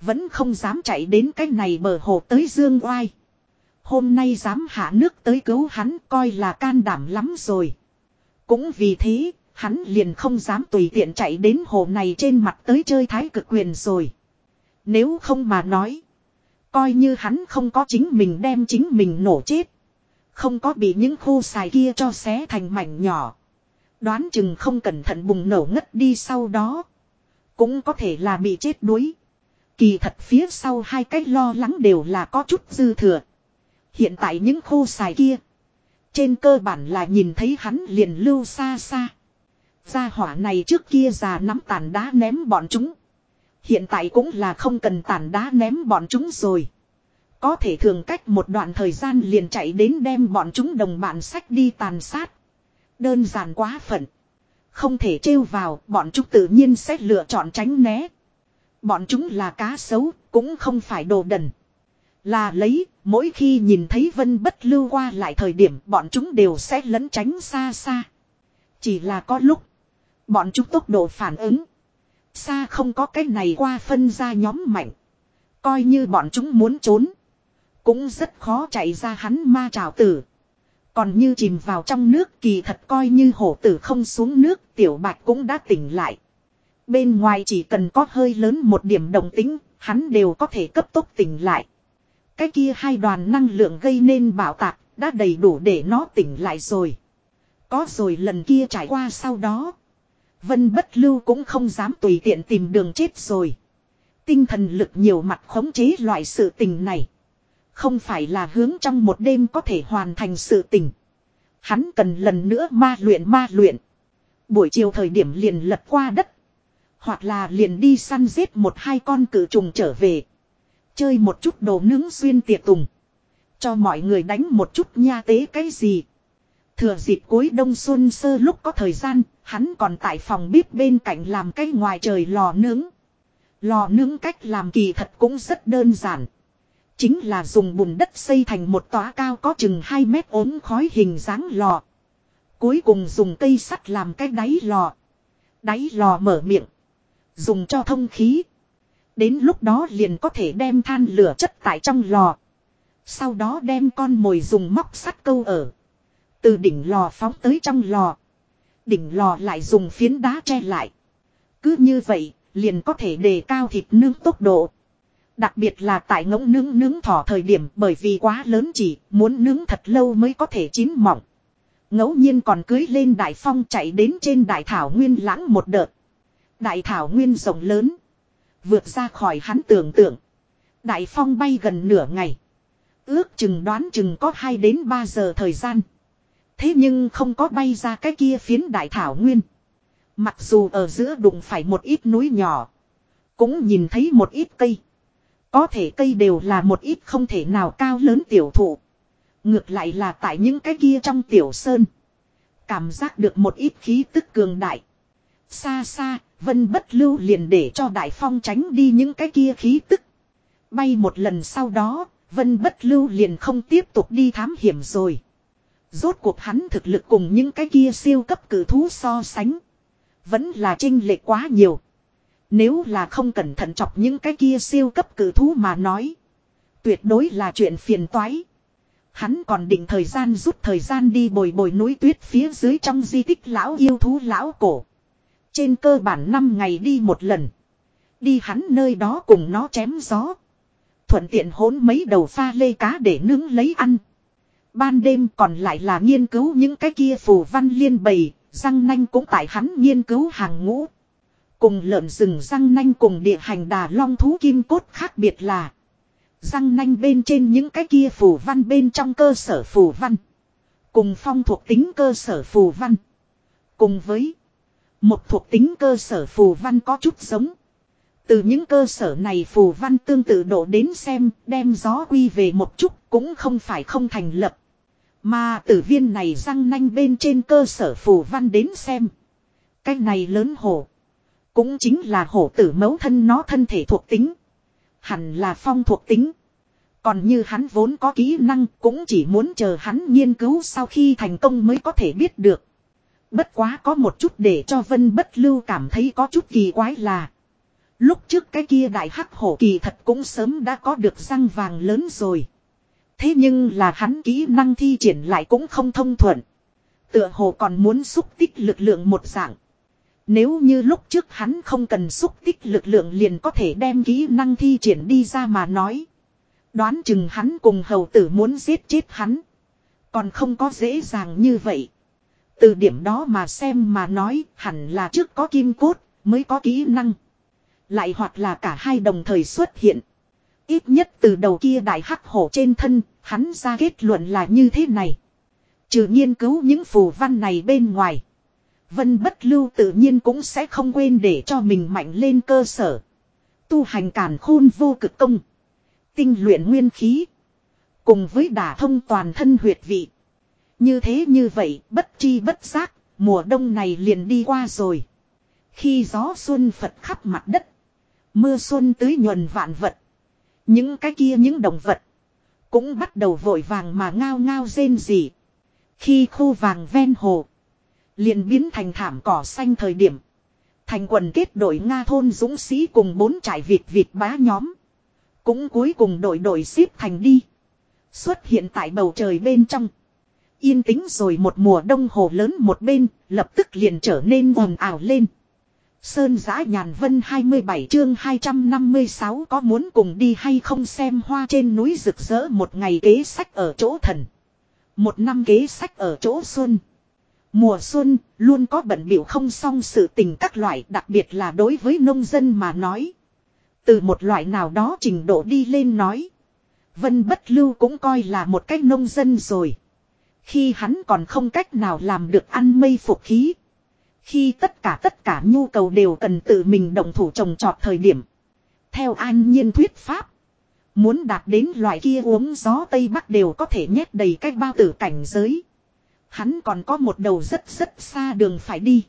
Vẫn không dám chạy đến cái này bờ hồ tới dương oai. Hôm nay dám hạ nước tới cứu hắn coi là can đảm lắm rồi. Cũng vì thế, hắn liền không dám tùy tiện chạy đến hồ này trên mặt tới chơi thái cực quyền rồi. Nếu không mà nói. Coi như hắn không có chính mình đem chính mình nổ chết. Không có bị những khu xài kia cho xé thành mảnh nhỏ. Đoán chừng không cẩn thận bùng nổ ngất đi sau đó. Cũng có thể là bị chết đuối. Kỳ thật phía sau hai cách lo lắng đều là có chút dư thừa. Hiện tại những khu xài kia. Trên cơ bản là nhìn thấy hắn liền lưu xa xa. Gia hỏa này trước kia già nắm tàn đá ném bọn chúng. Hiện tại cũng là không cần tàn đá ném bọn chúng rồi. Có thể thường cách một đoạn thời gian liền chạy đến đem bọn chúng đồng bạn sách đi tàn sát. Đơn giản quá phận. Không thể trêu vào, bọn chúng tự nhiên sẽ lựa chọn tránh né. Bọn chúng là cá sấu, cũng không phải đồ đần. Là lấy, mỗi khi nhìn thấy vân bất lưu qua lại thời điểm bọn chúng đều sẽ lấn tránh xa xa. Chỉ là có lúc, bọn chúng tốc độ phản ứng. Xa không có cái này qua phân ra nhóm mạnh. Coi như bọn chúng muốn trốn. Cũng rất khó chạy ra hắn ma trào tử. Còn như chìm vào trong nước kỳ thật coi như hổ tử không xuống nước tiểu bạch cũng đã tỉnh lại. Bên ngoài chỉ cần có hơi lớn một điểm đồng tính, hắn đều có thể cấp tốc tỉnh lại. Cái kia hai đoàn năng lượng gây nên bảo tạc, đã đầy đủ để nó tỉnh lại rồi. Có rồi lần kia trải qua sau đó. Vân bất lưu cũng không dám tùy tiện tìm đường chết rồi. Tinh thần lực nhiều mặt khống chế loại sự tình này. Không phải là hướng trong một đêm có thể hoàn thành sự tình. Hắn cần lần nữa ma luyện ma luyện. Buổi chiều thời điểm liền lật qua đất. Hoặc là liền đi săn giết một hai con cử trùng trở về. Chơi một chút đồ nướng xuyên tiệc tùng. Cho mọi người đánh một chút nha tế cái gì. Thừa dịp cuối đông xuân sơ lúc có thời gian, hắn còn tại phòng bếp bên cạnh làm cái ngoài trời lò nướng. Lò nướng cách làm kỳ thật cũng rất đơn giản. Chính là dùng bùn đất xây thành một tòa cao có chừng 2 mét ốm khói hình dáng lò. Cuối cùng dùng cây sắt làm cái đáy lò. Đáy lò mở miệng. Dùng cho thông khí. Đến lúc đó liền có thể đem than lửa chất tại trong lò. Sau đó đem con mồi dùng móc sắt câu ở. Từ đỉnh lò phóng tới trong lò. Đỉnh lò lại dùng phiến đá che lại. Cứ như vậy, liền có thể đề cao thịt nướng tốc độ. Đặc biệt là tại ngỗng nướng nướng thỏ thời điểm bởi vì quá lớn chỉ muốn nướng thật lâu mới có thể chín mỏng. ngẫu nhiên còn cưới lên đại phong chạy đến trên đại thảo nguyên lãng một đợt. Đại thảo nguyên rộng lớn. Vượt ra khỏi hắn tưởng tượng. Đại phong bay gần nửa ngày. Ước chừng đoán chừng có 2 đến 3 giờ thời gian. Thế nhưng không có bay ra cái kia phiến đại thảo nguyên. Mặc dù ở giữa đụng phải một ít núi nhỏ. Cũng nhìn thấy một ít cây. Có thể cây đều là một ít không thể nào cao lớn tiểu thụ. Ngược lại là tại những cái kia trong tiểu sơn. Cảm giác được một ít khí tức cường đại. Xa xa, Vân bất lưu liền để cho Đại Phong tránh đi những cái kia khí tức. Bay một lần sau đó, Vân bất lưu liền không tiếp tục đi thám hiểm rồi. Rốt cuộc hắn thực lực cùng những cái kia siêu cấp cử thú so sánh. Vẫn là trinh lệ quá nhiều. Nếu là không cẩn thận chọc những cái kia siêu cấp cử thú mà nói. Tuyệt đối là chuyện phiền toái. Hắn còn định thời gian rút thời gian đi bồi bồi núi tuyết phía dưới trong di tích lão yêu thú lão cổ. Trên cơ bản 5 ngày đi một lần. Đi hắn nơi đó cùng nó chém gió. Thuận tiện hốn mấy đầu pha lê cá để nướng lấy ăn. Ban đêm còn lại là nghiên cứu những cái kia phù văn liên bầy, răng nanh cũng tại hắn nghiên cứu hàng ngũ. Cùng lợn rừng răng nanh cùng địa hành đà long thú kim cốt khác biệt là Răng nanh bên trên những cái kia phù văn bên trong cơ sở phù văn. Cùng phong thuộc tính cơ sở phù văn. Cùng với một thuộc tính cơ sở phù văn có chút giống. Từ những cơ sở này phù văn tương tự độ đến xem đem gió quy về một chút cũng không phải không thành lập. Mà tử viên này răng nanh bên trên cơ sở phù văn đến xem. Cái này lớn hổ. Cũng chính là hổ tử mấu thân nó thân thể thuộc tính. Hẳn là phong thuộc tính. Còn như hắn vốn có kỹ năng cũng chỉ muốn chờ hắn nghiên cứu sau khi thành công mới có thể biết được. Bất quá có một chút để cho Vân Bất Lưu cảm thấy có chút kỳ quái là. Lúc trước cái kia đại hắc hổ kỳ thật cũng sớm đã có được răng vàng lớn rồi. Thế nhưng là hắn kỹ năng thi triển lại cũng không thông thuận. Tựa hồ còn muốn xúc tích lực lượng một dạng. Nếu như lúc trước hắn không cần xúc tích lực lượng liền có thể đem kỹ năng thi triển đi ra mà nói. Đoán chừng hắn cùng hầu tử muốn giết chết hắn. Còn không có dễ dàng như vậy. Từ điểm đó mà xem mà nói hẳn là trước có kim cốt mới có kỹ năng. Lại hoặc là cả hai đồng thời xuất hiện. Ít nhất từ đầu kia đại hắc hổ trên thân, hắn ra kết luận là như thế này. Trừ nghiên cứu những phù văn này bên ngoài. Vân bất lưu tự nhiên cũng sẽ không quên để cho mình mạnh lên cơ sở. Tu hành càn khôn vô cực công. Tinh luyện nguyên khí. Cùng với đả thông toàn thân huyệt vị. Như thế như vậy, bất chi bất giác, mùa đông này liền đi qua rồi. Khi gió xuân phật khắp mặt đất. Mưa xuân tưới nhuần vạn vật. Những cái kia những động vật. Cũng bắt đầu vội vàng mà ngao ngao rên rỉ. Khi khu vàng ven hồ. Liền biến thành thảm cỏ xanh thời điểm. Thành quần kết đội Nga thôn dũng sĩ cùng bốn trải Việt Việt bá nhóm. Cũng cuối cùng đội đội xếp thành đi. Xuất hiện tại bầu trời bên trong. Yên tĩnh rồi một mùa đông hồ lớn một bên, lập tức liền trở nên ồn ào lên. Sơn giã nhàn vân 27 chương 256 có muốn cùng đi hay không xem hoa trên núi rực rỡ một ngày kế sách ở chỗ thần. Một năm kế sách ở chỗ xuân. Mùa xuân luôn có bận biểu không xong sự tình các loại, đặc biệt là đối với nông dân mà nói. Từ một loại nào đó trình độ đi lên nói. Vân bất lưu cũng coi là một cách nông dân rồi. Khi hắn còn không cách nào làm được ăn mây phục khí. Khi tất cả tất cả nhu cầu đều cần tự mình động thủ trồng trọt thời điểm. Theo an nhiên thuyết pháp. Muốn đạt đến loại kia uống gió Tây Bắc đều có thể nhét đầy cách bao tử cảnh giới. Hắn còn có một đầu rất rất xa đường phải đi.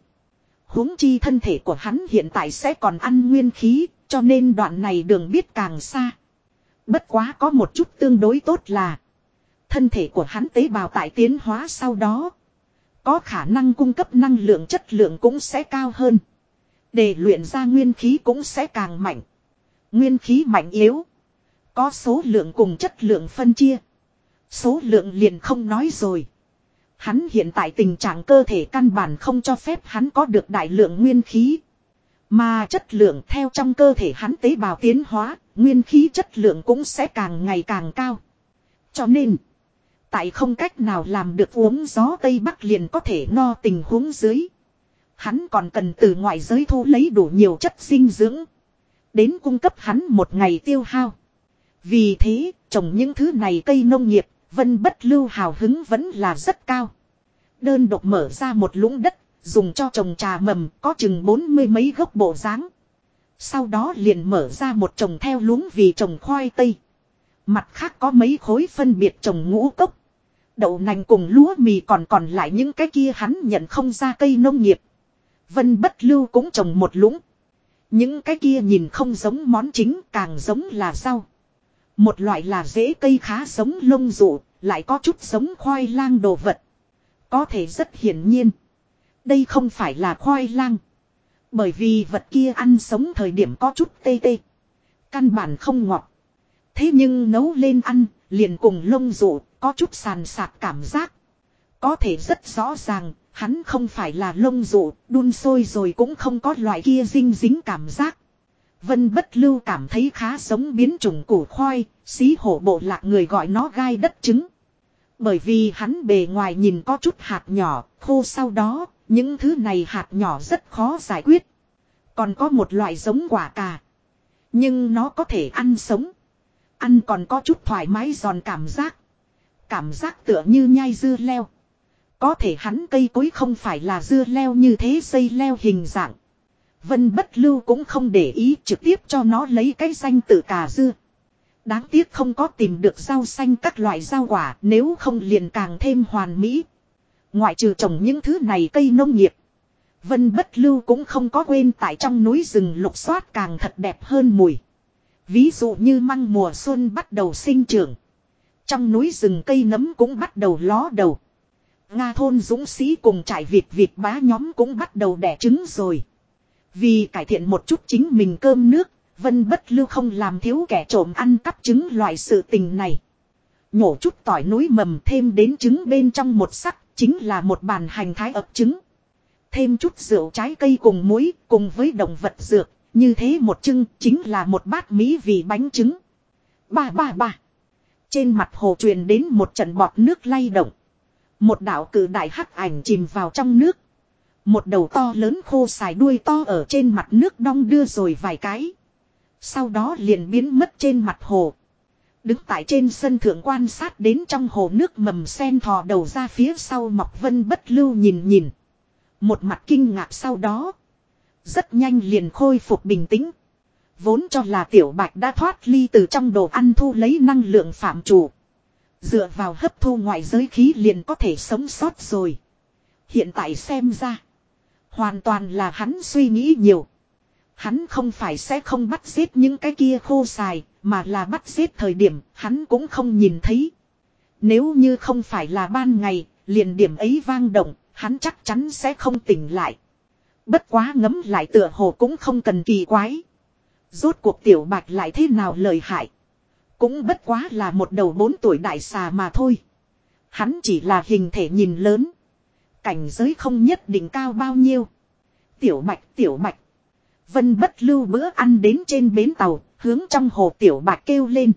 huống chi thân thể của hắn hiện tại sẽ còn ăn nguyên khí, cho nên đoạn này đường biết càng xa. Bất quá có một chút tương đối tốt là Thân thể của hắn tế bào tại tiến hóa sau đó. Có khả năng cung cấp năng lượng chất lượng cũng sẽ cao hơn. Để luyện ra nguyên khí cũng sẽ càng mạnh. Nguyên khí mạnh yếu. Có số lượng cùng chất lượng phân chia. Số lượng liền không nói rồi. Hắn hiện tại tình trạng cơ thể căn bản không cho phép hắn có được đại lượng nguyên khí. Mà chất lượng theo trong cơ thể hắn tế bào tiến hóa, nguyên khí chất lượng cũng sẽ càng ngày càng cao. Cho nên, Tại không cách nào làm được uống gió Tây Bắc liền có thể no tình huống dưới. Hắn còn cần từ ngoại giới thu lấy đủ nhiều chất dinh dưỡng. Đến cung cấp hắn một ngày tiêu hao. Vì thế, trồng những thứ này cây nông nghiệp, vân bất lưu hào hứng vẫn là rất cao. Đơn độc mở ra một lũng đất, dùng cho trồng trà mầm có chừng bốn mươi mấy gốc bộ dáng Sau đó liền mở ra một trồng theo luống vì trồng khoai tây. Mặt khác có mấy khối phân biệt trồng ngũ cốc. Đậu nành cùng lúa mì còn còn lại những cái kia hắn nhận không ra cây nông nghiệp. Vân bất lưu cũng trồng một lũng. Những cái kia nhìn không giống món chính càng giống là rau. Một loại là rễ cây khá giống lông rụ, lại có chút giống khoai lang đồ vật. Có thể rất hiển nhiên. Đây không phải là khoai lang. Bởi vì vật kia ăn sống thời điểm có chút tê tê. Căn bản không ngọt. Thế nhưng nấu lên ăn, liền cùng lông rụ, có chút sàn sạc cảm giác. Có thể rất rõ ràng, hắn không phải là lông rụ, đun sôi rồi cũng không có loại kia dinh dính cảm giác. Vân bất lưu cảm thấy khá giống biến chủng củ khoai, xí hổ bộ lạc người gọi nó gai đất trứng. Bởi vì hắn bề ngoài nhìn có chút hạt nhỏ, khô sau đó, những thứ này hạt nhỏ rất khó giải quyết. Còn có một loại giống quả cà. Nhưng nó có thể ăn sống. Ăn còn có chút thoải mái giòn cảm giác. Cảm giác tựa như nhai dưa leo. Có thể hắn cây cối không phải là dưa leo như thế dây leo hình dạng. Vân bất lưu cũng không để ý trực tiếp cho nó lấy cái danh tự cà dưa. Đáng tiếc không có tìm được rau xanh các loại rau quả, nếu không liền càng thêm hoàn mỹ. Ngoại trừ trồng những thứ này cây nông nghiệp. Vân bất lưu cũng không có quên tại trong núi rừng lục xoát càng thật đẹp hơn mùi. Ví dụ như măng mùa xuân bắt đầu sinh trưởng. Trong núi rừng cây nấm cũng bắt đầu ló đầu. Nga thôn dũng sĩ cùng trại vịt vịt bá nhóm cũng bắt đầu đẻ trứng rồi. Vì cải thiện một chút chính mình cơm nước, Vân bất lưu không làm thiếu kẻ trộm ăn cắp trứng loại sự tình này. Nhổ chút tỏi núi mầm thêm đến trứng bên trong một sắc, chính là một bàn hành thái ập trứng. Thêm chút rượu trái cây cùng muối, cùng với động vật dược, như thế một chưng chính là một bát mỹ vị bánh trứng. Ba ba ba. Trên mặt hồ truyền đến một trận bọt nước lay động. Một đảo cử đại hắc ảnh chìm vào trong nước. Một đầu to lớn khô xài đuôi to ở trên mặt nước đong đưa rồi vài cái. Sau đó liền biến mất trên mặt hồ. Đứng tại trên sân thượng quan sát đến trong hồ nước mầm sen thò đầu ra phía sau mọc vân bất lưu nhìn nhìn. Một mặt kinh ngạc sau đó. Rất nhanh liền khôi phục bình tĩnh. Vốn cho là tiểu bạch đã thoát ly từ trong đồ ăn thu lấy năng lượng phạm chủ. Dựa vào hấp thu ngoại giới khí liền có thể sống sót rồi. Hiện tại xem ra. Hoàn toàn là hắn suy nghĩ nhiều. Hắn không phải sẽ không bắt giết những cái kia khô xài, mà là bắt giết thời điểm hắn cũng không nhìn thấy. Nếu như không phải là ban ngày, liền điểm ấy vang động, hắn chắc chắn sẽ không tỉnh lại. Bất quá ngấm lại tựa hồ cũng không cần kỳ quái. Rốt cuộc tiểu bạch lại thế nào lời hại. Cũng bất quá là một đầu bốn tuổi đại xà mà thôi. Hắn chỉ là hình thể nhìn lớn. Cảnh giới không nhất định cao bao nhiêu. Tiểu bạch tiểu bạch. Vân bất lưu bữa ăn đến trên bến tàu, hướng trong hồ tiểu bạch kêu lên.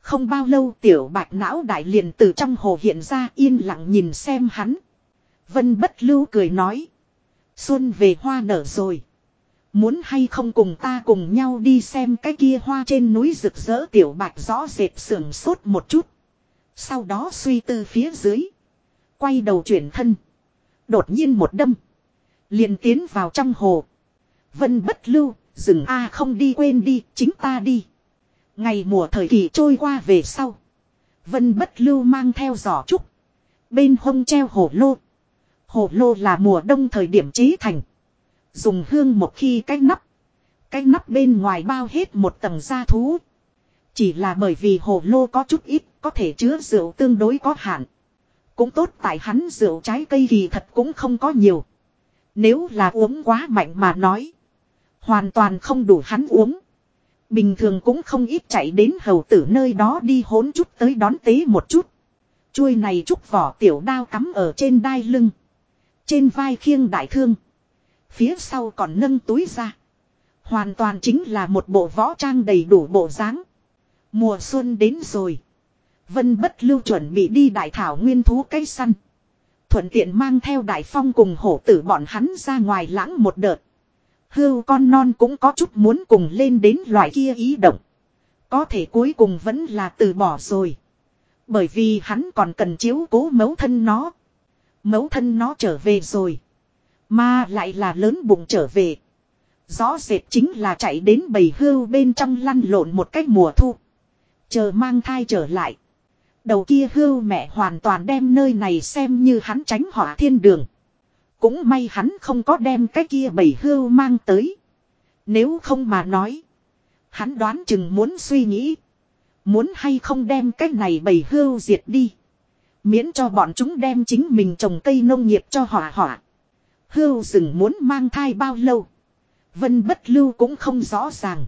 Không bao lâu tiểu bạch não đại liền từ trong hồ hiện ra yên lặng nhìn xem hắn. Vân bất lưu cười nói. Xuân về hoa nở rồi. Muốn hay không cùng ta cùng nhau đi xem cái kia hoa trên núi rực rỡ tiểu bạch rõ rệt sưởng sốt một chút. Sau đó suy tư phía dưới. Quay đầu chuyển thân. Đột nhiên một đâm. liền tiến vào trong hồ. Vân bất lưu, dừng A không đi quên đi, chính ta đi. Ngày mùa thời kỳ trôi qua về sau. Vân bất lưu mang theo giỏ trúc. Bên hông treo hồ lô. hồ lô là mùa đông thời điểm chế thành. Dùng hương một khi cái nắp. Cái nắp bên ngoài bao hết một tầng da thú. Chỉ là bởi vì hồ lô có chút ít, có thể chứa rượu tương đối có hạn. Cũng tốt tại hắn rượu trái cây thì thật cũng không có nhiều. Nếu là uống quá mạnh mà nói. Hoàn toàn không đủ hắn uống. Bình thường cũng không ít chạy đến hầu tử nơi đó đi hốn chút tới đón tế một chút. Chuôi này trúc vỏ tiểu đao cắm ở trên đai lưng. Trên vai khiêng đại thương. Phía sau còn nâng túi ra. Hoàn toàn chính là một bộ võ trang đầy đủ bộ dáng. Mùa xuân đến rồi. Vân bất lưu chuẩn bị đi đại thảo nguyên thú cây săn. Thuận tiện mang theo đại phong cùng hổ tử bọn hắn ra ngoài lãng một đợt. Hưu con non cũng có chút muốn cùng lên đến loại kia ý động. Có thể cuối cùng vẫn là từ bỏ rồi. Bởi vì hắn còn cần chiếu cố mấu thân nó. Mấu thân nó trở về rồi. Mà lại là lớn bụng trở về. Rõ rệt chính là chạy đến bầy hưu bên trong lăn lộn một cách mùa thu. Chờ mang thai trở lại. Đầu kia hưu mẹ hoàn toàn đem nơi này xem như hắn tránh họa thiên đường. Cũng may hắn không có đem cái kia bầy hưu mang tới. Nếu không mà nói. Hắn đoán chừng muốn suy nghĩ. Muốn hay không đem cái này bầy hưu diệt đi. Miễn cho bọn chúng đem chính mình trồng cây nông nghiệp cho hỏa hỏa. Hưu rừng muốn mang thai bao lâu. Vân bất lưu cũng không rõ ràng.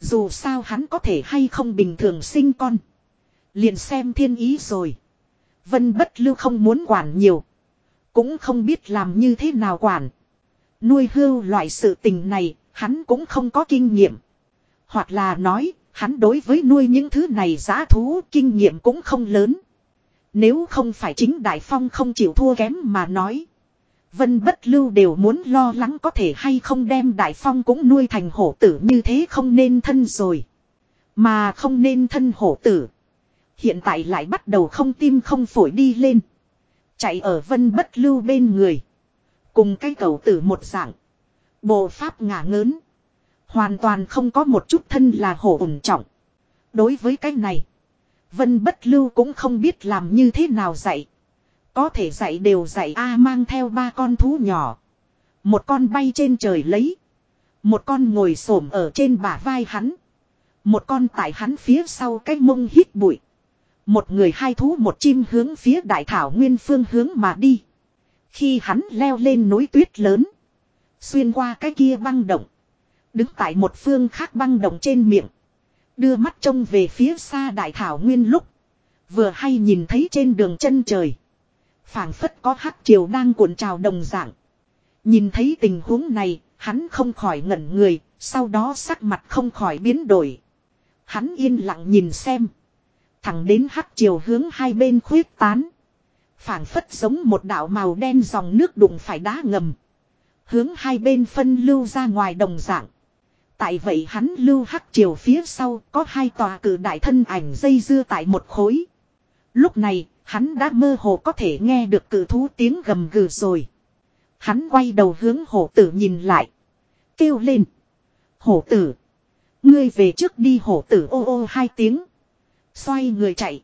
Dù sao hắn có thể hay không bình thường sinh con. Liền xem thiên ý rồi. Vân bất lưu không muốn quản nhiều. Cũng không biết làm như thế nào quản. Nuôi hưu loại sự tình này, hắn cũng không có kinh nghiệm. Hoặc là nói, hắn đối với nuôi những thứ này giá thú kinh nghiệm cũng không lớn. Nếu không phải chính Đại Phong không chịu thua kém mà nói. Vân bất lưu đều muốn lo lắng có thể hay không đem Đại Phong cũng nuôi thành hổ tử như thế không nên thân rồi. Mà không nên thân hổ tử. Hiện tại lại bắt đầu không tim không phổi đi lên. Chạy ở vân bất lưu bên người. Cùng cái cầu tử một dạng. Bộ pháp ngả ngớn. Hoàn toàn không có một chút thân là hổ ổn trọng. Đối với cái này. Vân bất lưu cũng không biết làm như thế nào dạy. Có thể dạy đều dạy A mang theo ba con thú nhỏ. Một con bay trên trời lấy. Một con ngồi xổm ở trên bả vai hắn. Một con tại hắn phía sau cái mông hít bụi. Một người hai thú một chim hướng phía đại thảo nguyên phương hướng mà đi. Khi hắn leo lên núi tuyết lớn. Xuyên qua cái kia băng động. Đứng tại một phương khác băng động trên miệng. Đưa mắt trông về phía xa đại thảo nguyên lúc. Vừa hay nhìn thấy trên đường chân trời phảng phất có hắc triều đang cuộn trào đồng dạng. Nhìn thấy tình huống này, hắn không khỏi ngẩn người, sau đó sắc mặt không khỏi biến đổi. Hắn yên lặng nhìn xem. Thẳng đến hắc triều hướng hai bên khuyết tán. phảng phất giống một đạo màu đen dòng nước đụng phải đá ngầm. Hướng hai bên phân lưu ra ngoài đồng dạng. Tại vậy hắn lưu hắc chiều phía sau có hai tòa cử đại thân ảnh dây dưa tại một khối. Lúc này, hắn đã mơ hồ có thể nghe được cử thú tiếng gầm gừ rồi. Hắn quay đầu hướng hổ tử nhìn lại. Kêu lên. Hổ tử. Ngươi về trước đi hổ tử ô ô hai tiếng. Xoay người chạy.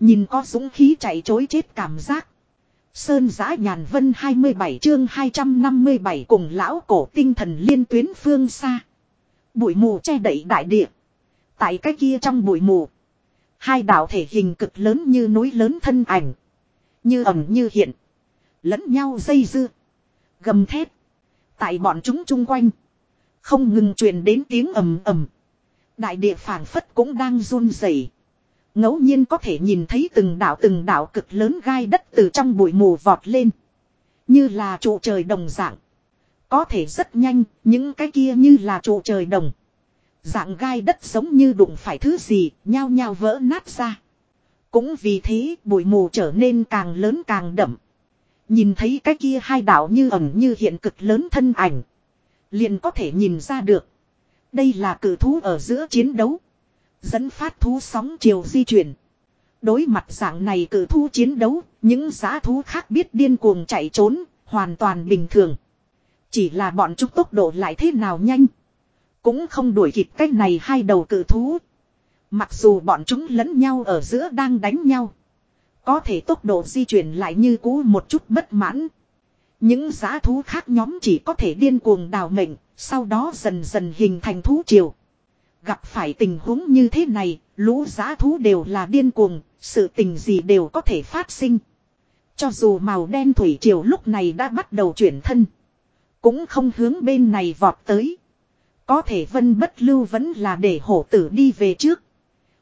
Nhìn có dũng khí chạy chối chết cảm giác. Sơn giã nhàn vân 27 chương 257 cùng lão cổ tinh thần liên tuyến phương xa. Bụi mù che đậy đại địa. Tại cái kia trong bụi mù. Hai đạo thể hình cực lớn như núi lớn thân ảnh. Như ẩm như hiện. Lẫn nhau dây dưa. Gầm thét. Tại bọn chúng chung quanh. Không ngừng truyền đến tiếng ầm ầm. Đại địa phảng phất cũng đang run rẩy ngẫu nhiên có thể nhìn thấy từng đảo từng đảo cực lớn gai đất từ trong bụi mù vọt lên. Như là trụ trời đồng dạng. Có thể rất nhanh, những cái kia như là trụ trời đồng. Dạng gai đất giống như đụng phải thứ gì, nhao nhao vỡ nát ra. Cũng vì thế, bụi mù trở nên càng lớn càng đậm. Nhìn thấy cái kia hai đảo như ẩn như hiện cực lớn thân ảnh. Liền có thể nhìn ra được. Đây là cử thú ở giữa chiến đấu. Dẫn phát thú sóng chiều di chuyển. Đối mặt dạng này cử thú chiến đấu, những giá thú khác biết điên cuồng chạy trốn, hoàn toàn bình thường. Chỉ là bọn chúng tốc độ lại thế nào nhanh. Cũng không đuổi kịp cách này hai đầu cử thú. Mặc dù bọn chúng lẫn nhau ở giữa đang đánh nhau. Có thể tốc độ di chuyển lại như cũ một chút bất mãn. Những giá thú khác nhóm chỉ có thể điên cuồng đào mệnh, sau đó dần dần hình thành thú triều. Gặp phải tình huống như thế này, lũ giá thú đều là điên cuồng, sự tình gì đều có thể phát sinh. Cho dù màu đen thủy triều lúc này đã bắt đầu chuyển thân. Cũng không hướng bên này vọt tới. Có thể vân bất lưu vẫn là để hổ tử đi về trước.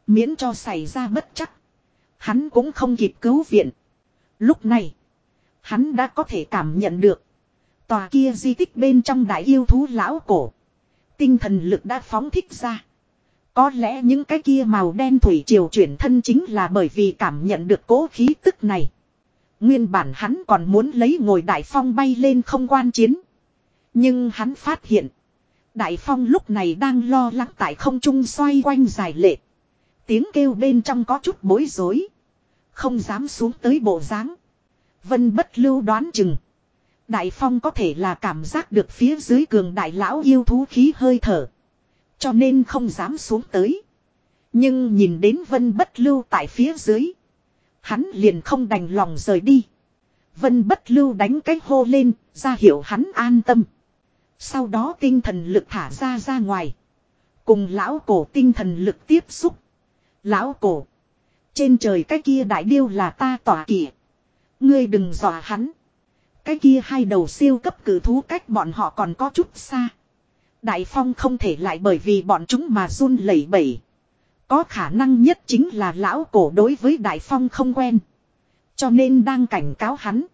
Miễn cho xảy ra bất chắc. Hắn cũng không kịp cứu viện. Lúc này, hắn đã có thể cảm nhận được. Tòa kia di tích bên trong đại yêu thú lão cổ. Tinh thần lực đã phóng thích ra. Có lẽ những cái kia màu đen thủy triều chuyển thân chính là bởi vì cảm nhận được cố khí tức này. Nguyên bản hắn còn muốn lấy ngồi đại phong bay lên không quan chiến. Nhưng hắn phát hiện. Đại phong lúc này đang lo lắng tại không trung xoay quanh dài lệ. Tiếng kêu bên trong có chút bối rối. Không dám xuống tới bộ dáng Vân bất lưu đoán chừng. Đại Phong có thể là cảm giác được phía dưới cường đại lão yêu thú khí hơi thở. Cho nên không dám xuống tới. Nhưng nhìn đến vân bất lưu tại phía dưới. Hắn liền không đành lòng rời đi. Vân bất lưu đánh cái hô lên, ra hiệu hắn an tâm. Sau đó tinh thần lực thả ra ra ngoài. Cùng lão cổ tinh thần lực tiếp xúc. Lão cổ. Trên trời cái kia đại điêu là ta tỏa kỵ. Ngươi đừng dọa hắn. Cái kia hai đầu siêu cấp cử thú cách bọn họ còn có chút xa. Đại phong không thể lại bởi vì bọn chúng mà run lẩy bẩy. Có khả năng nhất chính là lão cổ đối với đại phong không quen. Cho nên đang cảnh cáo hắn.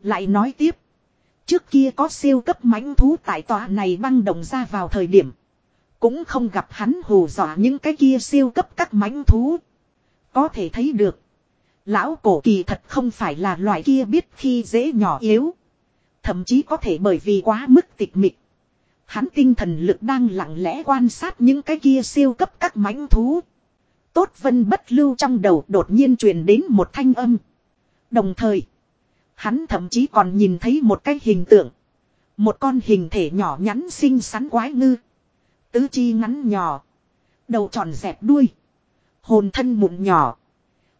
Lại nói tiếp. Trước kia có siêu cấp mãnh thú tại tòa này băng đồng ra vào thời điểm. Cũng không gặp hắn hù dọa những cái kia siêu cấp các mãnh thú. Có thể thấy được. Lão cổ kỳ thật không phải là loại kia biết khi dễ nhỏ yếu. Thậm chí có thể bởi vì quá mức tịch mịch. Hắn tinh thần lực đang lặng lẽ quan sát những cái kia siêu cấp các mãnh thú. Tốt vân bất lưu trong đầu đột nhiên truyền đến một thanh âm. Đồng thời, hắn thậm chí còn nhìn thấy một cái hình tượng. Một con hình thể nhỏ nhắn xinh xắn quái ngư. Tứ chi ngắn nhỏ. Đầu tròn dẹp đuôi. Hồn thân mụn nhỏ.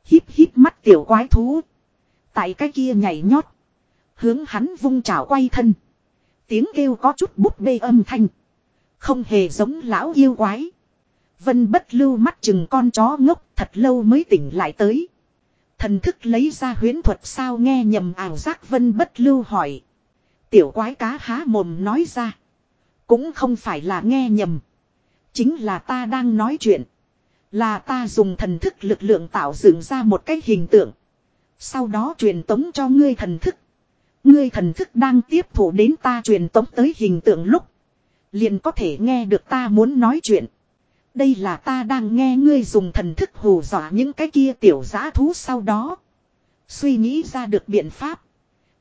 Híp híp mắt tiểu quái thú. Tại cái kia nhảy nhót. Hướng hắn vung trào quay thân. Tiếng kêu có chút bút bê âm thanh. Không hề giống lão yêu quái. Vân bất lưu mắt chừng con chó ngốc thật lâu mới tỉnh lại tới. Thần thức lấy ra huyến thuật sao nghe nhầm ảo giác vân bất lưu hỏi. Tiểu quái cá há mồm nói ra. Cũng không phải là nghe nhầm. Chính là ta đang nói chuyện. Là ta dùng thần thức lực lượng tạo dựng ra một cái hình tượng. Sau đó truyền tống cho ngươi thần thức. Ngươi thần thức đang tiếp thủ đến ta truyền tống tới hình tượng lúc. Liền có thể nghe được ta muốn nói chuyện. Đây là ta đang nghe ngươi dùng thần thức hù dọa những cái kia tiểu giã thú sau đó. Suy nghĩ ra được biện pháp.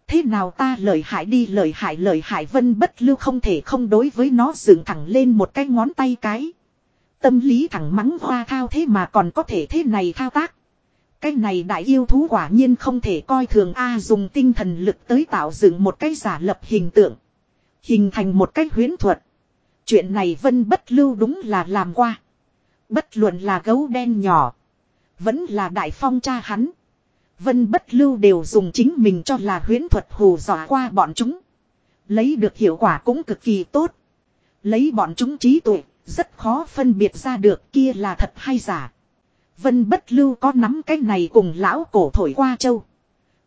Thế nào ta lời hại đi, lời hại lời hại vân bất lưu không thể không đối với nó dựng thẳng lên một cái ngón tay cái. Tâm lý thẳng mắng hoa thao thế mà còn có thể thế này thao tác. Cái này đại yêu thú quả nhiên không thể coi thường A dùng tinh thần lực tới tạo dựng một cái giả lập hình tượng. Hình thành một cái huyến thuật. Chuyện này vân bất lưu đúng là làm qua. Bất luận là gấu đen nhỏ. Vẫn là đại phong cha hắn. Vân bất lưu đều dùng chính mình cho là huyễn thuật hù dọa qua bọn chúng. Lấy được hiệu quả cũng cực kỳ tốt. Lấy bọn chúng trí tuệ, rất khó phân biệt ra được kia là thật hay giả. Vân bất lưu có nắm cái này cùng lão cổ thổi qua châu.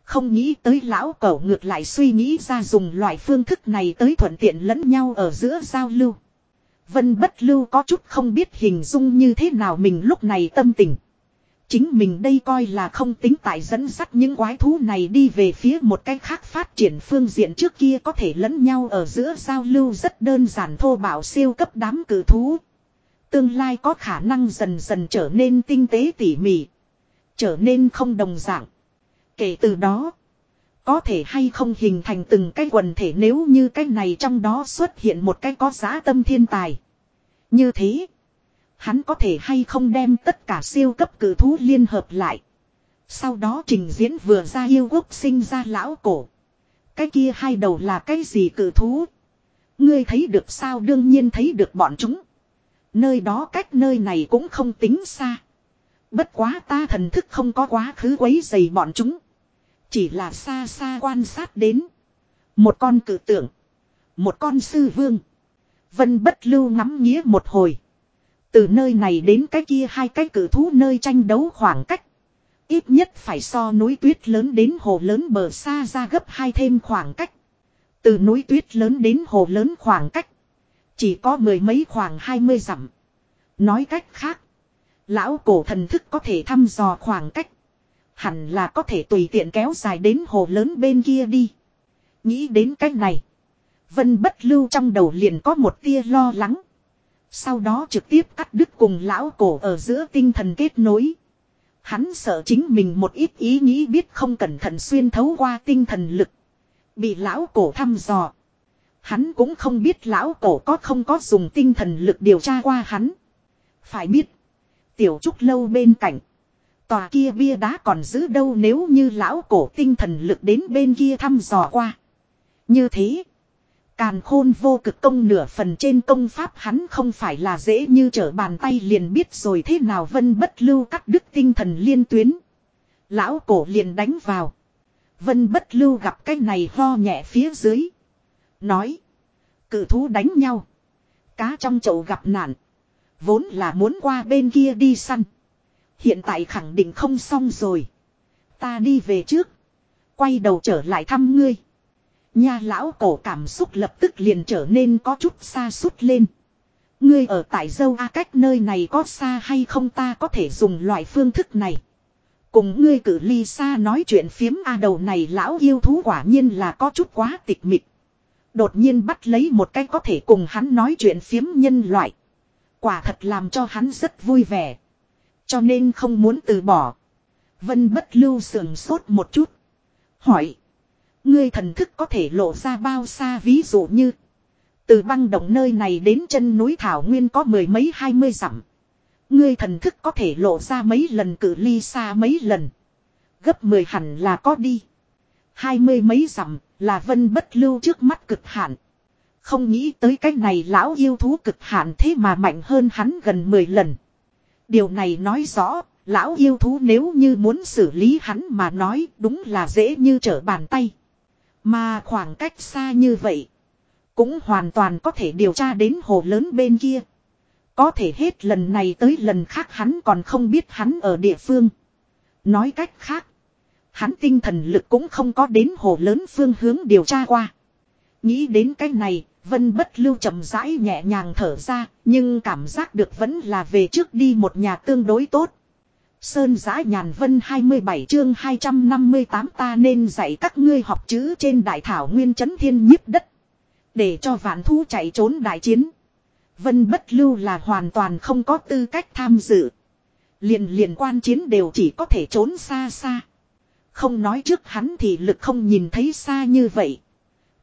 Không nghĩ tới lão cổ ngược lại suy nghĩ ra dùng loại phương thức này tới thuận tiện lẫn nhau ở giữa giao lưu. Vân bất lưu có chút không biết hình dung như thế nào mình lúc này tâm tình. Chính mình đây coi là không tính tại dẫn dắt những quái thú này đi về phía một cách khác phát triển phương diện trước kia có thể lẫn nhau ở giữa giao lưu rất đơn giản thô bạo siêu cấp đám cử thú. Tương lai có khả năng dần dần trở nên tinh tế tỉ mỉ. Trở nên không đồng dạng. Kể từ đó. Có thể hay không hình thành từng cái quần thể nếu như cái này trong đó xuất hiện một cái có giá tâm thiên tài. Như thế. Hắn có thể hay không đem tất cả siêu cấp cử thú liên hợp lại. Sau đó trình diễn vừa ra yêu quốc sinh ra lão cổ. Cái kia hai đầu là cái gì cử thú? Ngươi thấy được sao đương nhiên thấy được bọn chúng. Nơi đó cách nơi này cũng không tính xa. Bất quá ta thần thức không có quá khứ quấy dày bọn chúng. Chỉ là xa xa quan sát đến. Một con cử tượng. Một con sư vương. Vân bất lưu ngắm nghĩa một hồi. Từ nơi này đến cái kia hai cái cử thú nơi tranh đấu khoảng cách. Ít nhất phải so núi tuyết lớn đến hồ lớn bờ xa ra gấp hai thêm khoảng cách. Từ núi tuyết lớn đến hồ lớn khoảng cách. Chỉ có mười mấy khoảng hai mươi dặm. Nói cách khác. Lão cổ thần thức có thể thăm dò khoảng cách. Hẳn là có thể tùy tiện kéo dài đến hồ lớn bên kia đi. Nghĩ đến cách này. Vân bất lưu trong đầu liền có một tia lo lắng. Sau đó trực tiếp cắt đứt cùng lão cổ ở giữa tinh thần kết nối. Hắn sợ chính mình một ít ý nghĩ biết không cẩn thận xuyên thấu qua tinh thần lực. Bị lão cổ thăm dò. Hắn cũng không biết lão cổ có không có dùng tinh thần lực điều tra qua hắn. Phải biết. Tiểu trúc lâu bên cạnh. Tòa kia bia đá còn giữ đâu nếu như lão cổ tinh thần lực đến bên kia thăm dò qua. Như thế. Càn khôn vô cực công nửa phần trên công pháp hắn không phải là dễ như trở bàn tay liền biết rồi thế nào vân bất lưu cắt đứt tinh thần liên tuyến. Lão cổ liền đánh vào. Vân bất lưu gặp cái này ho nhẹ phía dưới. Nói. Cự thú đánh nhau. Cá trong chậu gặp nạn. Vốn là muốn qua bên kia đi săn. Hiện tại khẳng định không xong rồi. Ta đi về trước. Quay đầu trở lại thăm ngươi. Nha lão cổ cảm xúc lập tức liền trở nên có chút xa sút lên. Ngươi ở tại dâu A cách nơi này có xa hay không ta có thể dùng loại phương thức này. Cùng ngươi cử ly xa nói chuyện phiếm A đầu này lão yêu thú quả nhiên là có chút quá tịch mịch. Đột nhiên bắt lấy một cái có thể cùng hắn nói chuyện phiếm nhân loại. Quả thật làm cho hắn rất vui vẻ. Cho nên không muốn từ bỏ. Vân bất lưu sườn sốt một chút. Hỏi. Ngươi thần thức có thể lộ ra bao xa ví dụ như. Từ băng động nơi này đến chân núi Thảo Nguyên có mười mấy hai mươi dặm. Ngươi thần thức có thể lộ ra mấy lần cử ly xa mấy lần. Gấp mười hẳn là có đi. Hai mươi mấy dặm là vân bất lưu trước mắt cực hạn. Không nghĩ tới cái này lão yêu thú cực hạn thế mà mạnh hơn hắn gần mười lần. Điều này nói rõ, lão yêu thú nếu như muốn xử lý hắn mà nói đúng là dễ như trở bàn tay. Mà khoảng cách xa như vậy, cũng hoàn toàn có thể điều tra đến hồ lớn bên kia. Có thể hết lần này tới lần khác hắn còn không biết hắn ở địa phương. Nói cách khác, hắn tinh thần lực cũng không có đến hồ lớn phương hướng điều tra qua. Nghĩ đến cái này, Vân bất lưu chậm rãi nhẹ nhàng thở ra, nhưng cảm giác được vẫn là về trước đi một nhà tương đối tốt. Sơn giã nhàn vân 27 chương 258 ta nên dạy các ngươi học chữ trên đại thảo nguyên chấn thiên nhiếp đất. Để cho vạn thú chạy trốn đại chiến. Vân bất lưu là hoàn toàn không có tư cách tham dự. Liền liền quan chiến đều chỉ có thể trốn xa xa. Không nói trước hắn thì lực không nhìn thấy xa như vậy.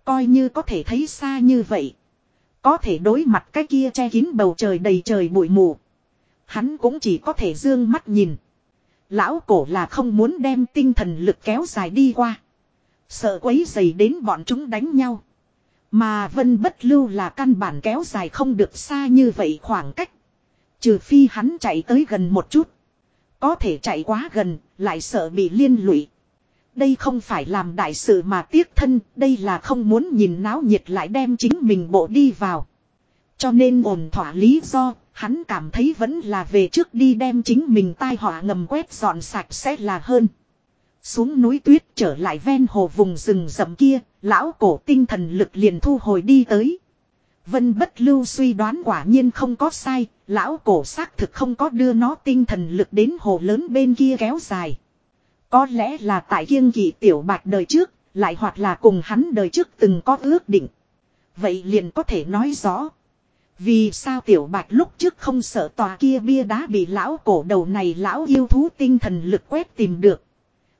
Coi như có thể thấy xa như vậy. Có thể đối mặt cái kia che kín bầu trời đầy trời bụi mù. Hắn cũng chỉ có thể dương mắt nhìn. Lão cổ là không muốn đem tinh thần lực kéo dài đi qua. Sợ quấy dày đến bọn chúng đánh nhau. Mà vân bất lưu là căn bản kéo dài không được xa như vậy khoảng cách. Trừ phi hắn chạy tới gần một chút. Có thể chạy quá gần, lại sợ bị liên lụy. Đây không phải làm đại sự mà tiếc thân, đây là không muốn nhìn náo nhiệt lại đem chính mình bộ đi vào. Cho nên ổn thỏa lý do, hắn cảm thấy vẫn là về trước đi đem chính mình tai họa ngầm quét dọn sạch sẽ là hơn. Xuống núi tuyết trở lại ven hồ vùng rừng rậm kia, lão cổ tinh thần lực liền thu hồi đi tới. Vân bất lưu suy đoán quả nhiên không có sai, lão cổ xác thực không có đưa nó tinh thần lực đến hồ lớn bên kia kéo dài. Có lẽ là tại kiên kỵ tiểu bạch đời trước, lại hoặc là cùng hắn đời trước từng có ước định. Vậy liền có thể nói rõ. Vì sao tiểu bạch lúc trước không sợ tòa kia bia đá bị lão cổ đầu này lão yêu thú tinh thần lực quét tìm được.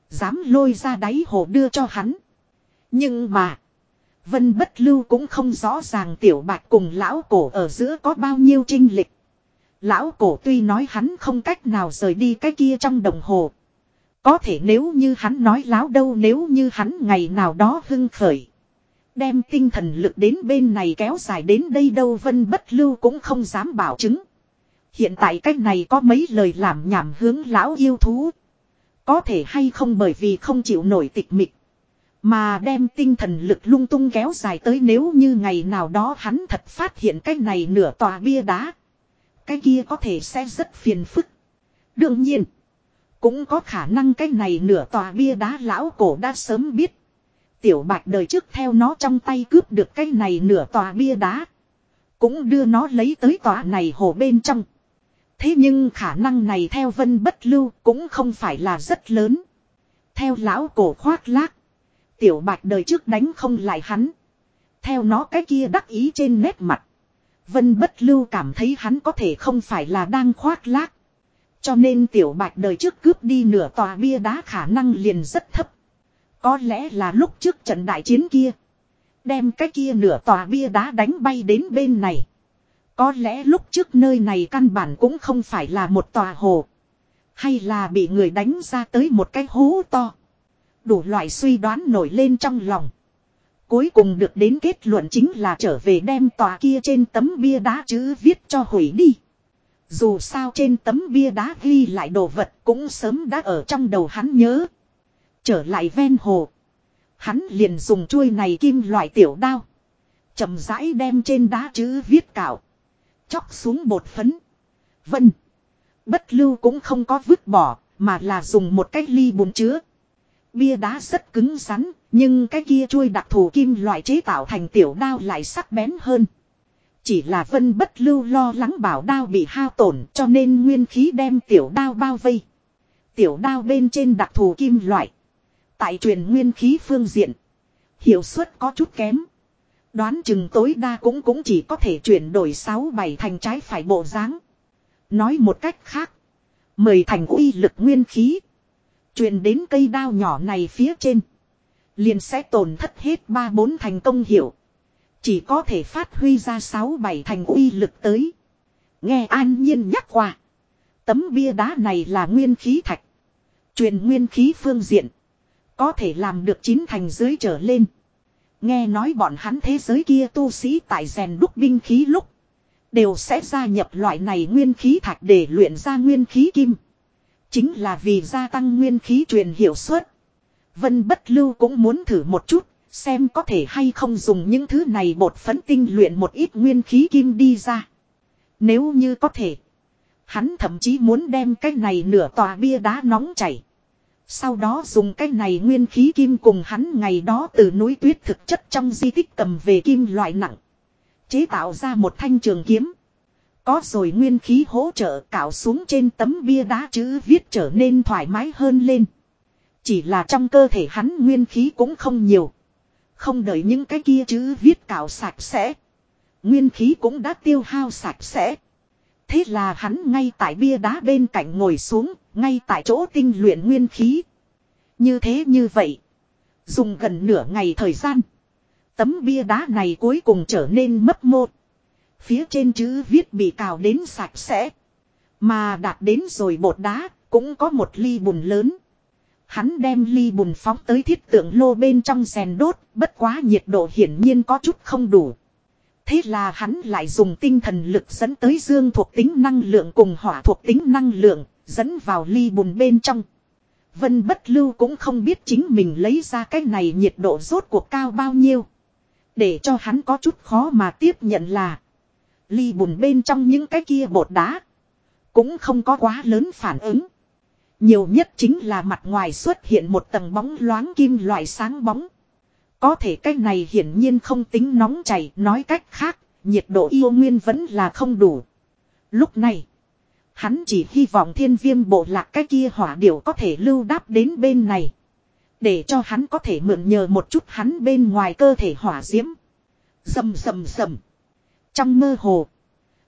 Dám lôi ra đáy hồ đưa cho hắn. Nhưng mà. Vân bất lưu cũng không rõ ràng tiểu bạch cùng lão cổ ở giữa có bao nhiêu trinh lịch. Lão cổ tuy nói hắn không cách nào rời đi cái kia trong đồng hồ. Có thể nếu như hắn nói láo đâu nếu như hắn ngày nào đó hưng khởi. Đem tinh thần lực đến bên này kéo dài đến đây đâu vân bất lưu cũng không dám bảo chứng. Hiện tại cách này có mấy lời làm nhảm hướng lão yêu thú. Có thể hay không bởi vì không chịu nổi tịch mịch. Mà đem tinh thần lực lung tung kéo dài tới nếu như ngày nào đó hắn thật phát hiện cái này nửa tòa bia đá. Cái kia có thể sẽ rất phiền phức. Đương nhiên. Cũng có khả năng cái này nửa tòa bia đá lão cổ đã sớm biết. Tiểu bạch đời trước theo nó trong tay cướp được cái này nửa tòa bia đá. Cũng đưa nó lấy tới tòa này hồ bên trong. Thế nhưng khả năng này theo vân bất lưu cũng không phải là rất lớn. Theo lão cổ khoác lác. Tiểu bạch đời trước đánh không lại hắn. Theo nó cái kia đắc ý trên nét mặt. Vân bất lưu cảm thấy hắn có thể không phải là đang khoác lác. Cho nên tiểu bạch đời trước cướp đi nửa tòa bia đá khả năng liền rất thấp. Có lẽ là lúc trước trận đại chiến kia. Đem cái kia nửa tòa bia đá đánh bay đến bên này. Có lẽ lúc trước nơi này căn bản cũng không phải là một tòa hồ. Hay là bị người đánh ra tới một cái hố to. Đủ loại suy đoán nổi lên trong lòng. Cuối cùng được đến kết luận chính là trở về đem tòa kia trên tấm bia đá chữ viết cho hủy đi. Dù sao trên tấm bia đá ghi lại đồ vật cũng sớm đã ở trong đầu hắn nhớ. Trở lại ven hồ. Hắn liền dùng chuôi này kim loại tiểu đao. chậm rãi đem trên đá chữ viết cạo. Chóc xuống bột phấn. Vân. Bất lưu cũng không có vứt bỏ, mà là dùng một cái ly bùn chứa. Bia đá rất cứng rắn, nhưng cái kia chuôi đặc thù kim loại chế tạo thành tiểu đao lại sắc bén hơn. Chỉ là vân bất lưu lo lắng bảo đao bị hao tổn, cho nên nguyên khí đem tiểu đao bao vây. Tiểu đao bên trên đặc thù kim loại. Tại truyền nguyên khí phương diện. Hiệu suất có chút kém. Đoán chừng tối đa cũng cũng chỉ có thể chuyển đổi 6-7 thành trái phải bộ dáng. Nói một cách khác. Mời thành uy lực nguyên khí. Truyền đến cây đao nhỏ này phía trên. Liền sẽ tổn thất hết 3-4 thành công hiệu. Chỉ có thể phát huy ra 6-7 thành uy lực tới. Nghe an nhiên nhắc qua. Tấm bia đá này là nguyên khí thạch. Truyền nguyên khí phương diện. Có thể làm được chín thành dưới trở lên. Nghe nói bọn hắn thế giới kia tu sĩ tại rèn đúc binh khí lúc. Đều sẽ gia nhập loại này nguyên khí thạch để luyện ra nguyên khí kim. Chính là vì gia tăng nguyên khí truyền hiệu suất. Vân bất lưu cũng muốn thử một chút. Xem có thể hay không dùng những thứ này bột phấn tinh luyện một ít nguyên khí kim đi ra. Nếu như có thể. Hắn thậm chí muốn đem cái này nửa tòa bia đá nóng chảy. Sau đó dùng cái này nguyên khí kim cùng hắn ngày đó từ núi tuyết thực chất trong di tích cầm về kim loại nặng. Chế tạo ra một thanh trường kiếm. Có rồi nguyên khí hỗ trợ cạo xuống trên tấm bia đá chữ viết trở nên thoải mái hơn lên. Chỉ là trong cơ thể hắn nguyên khí cũng không nhiều. Không đợi những cái kia chữ viết cào sạch sẽ. Nguyên khí cũng đã tiêu hao sạch sẽ. Thế là hắn ngay tại bia đá bên cạnh ngồi xuống, ngay tại chỗ tinh luyện nguyên khí. Như thế như vậy. Dùng gần nửa ngày thời gian. Tấm bia đá này cuối cùng trở nên mấp một. Phía trên chữ viết bị cào đến sạch sẽ. Mà đạt đến rồi bột đá, cũng có một ly bùn lớn. Hắn đem ly bùn phóng tới thiết tượng lô bên trong rèn đốt, bất quá nhiệt độ hiển nhiên có chút không đủ. Thế là hắn lại dùng tinh thần lực dẫn tới dương thuộc tính năng lượng cùng hỏa thuộc tính năng lượng, dẫn vào ly bùn bên trong. Vân bất lưu cũng không biết chính mình lấy ra cái này nhiệt độ rốt cuộc cao bao nhiêu. Để cho hắn có chút khó mà tiếp nhận là. Ly bùn bên trong những cái kia bột đá. Cũng không có quá lớn phản ứng. Nhiều nhất chính là mặt ngoài xuất hiện một tầng bóng loáng kim loại sáng bóng. Có thể cái này hiển nhiên không tính nóng chảy, nói cách khác, nhiệt độ yêu nguyên vẫn là không đủ. Lúc này, hắn chỉ hy vọng thiên viêm bộ lạc cái kia hỏa điểu có thể lưu đáp đến bên này. Để cho hắn có thể mượn nhờ một chút hắn bên ngoài cơ thể hỏa diễm. Dầm dầm dầm. Trong mơ hồ,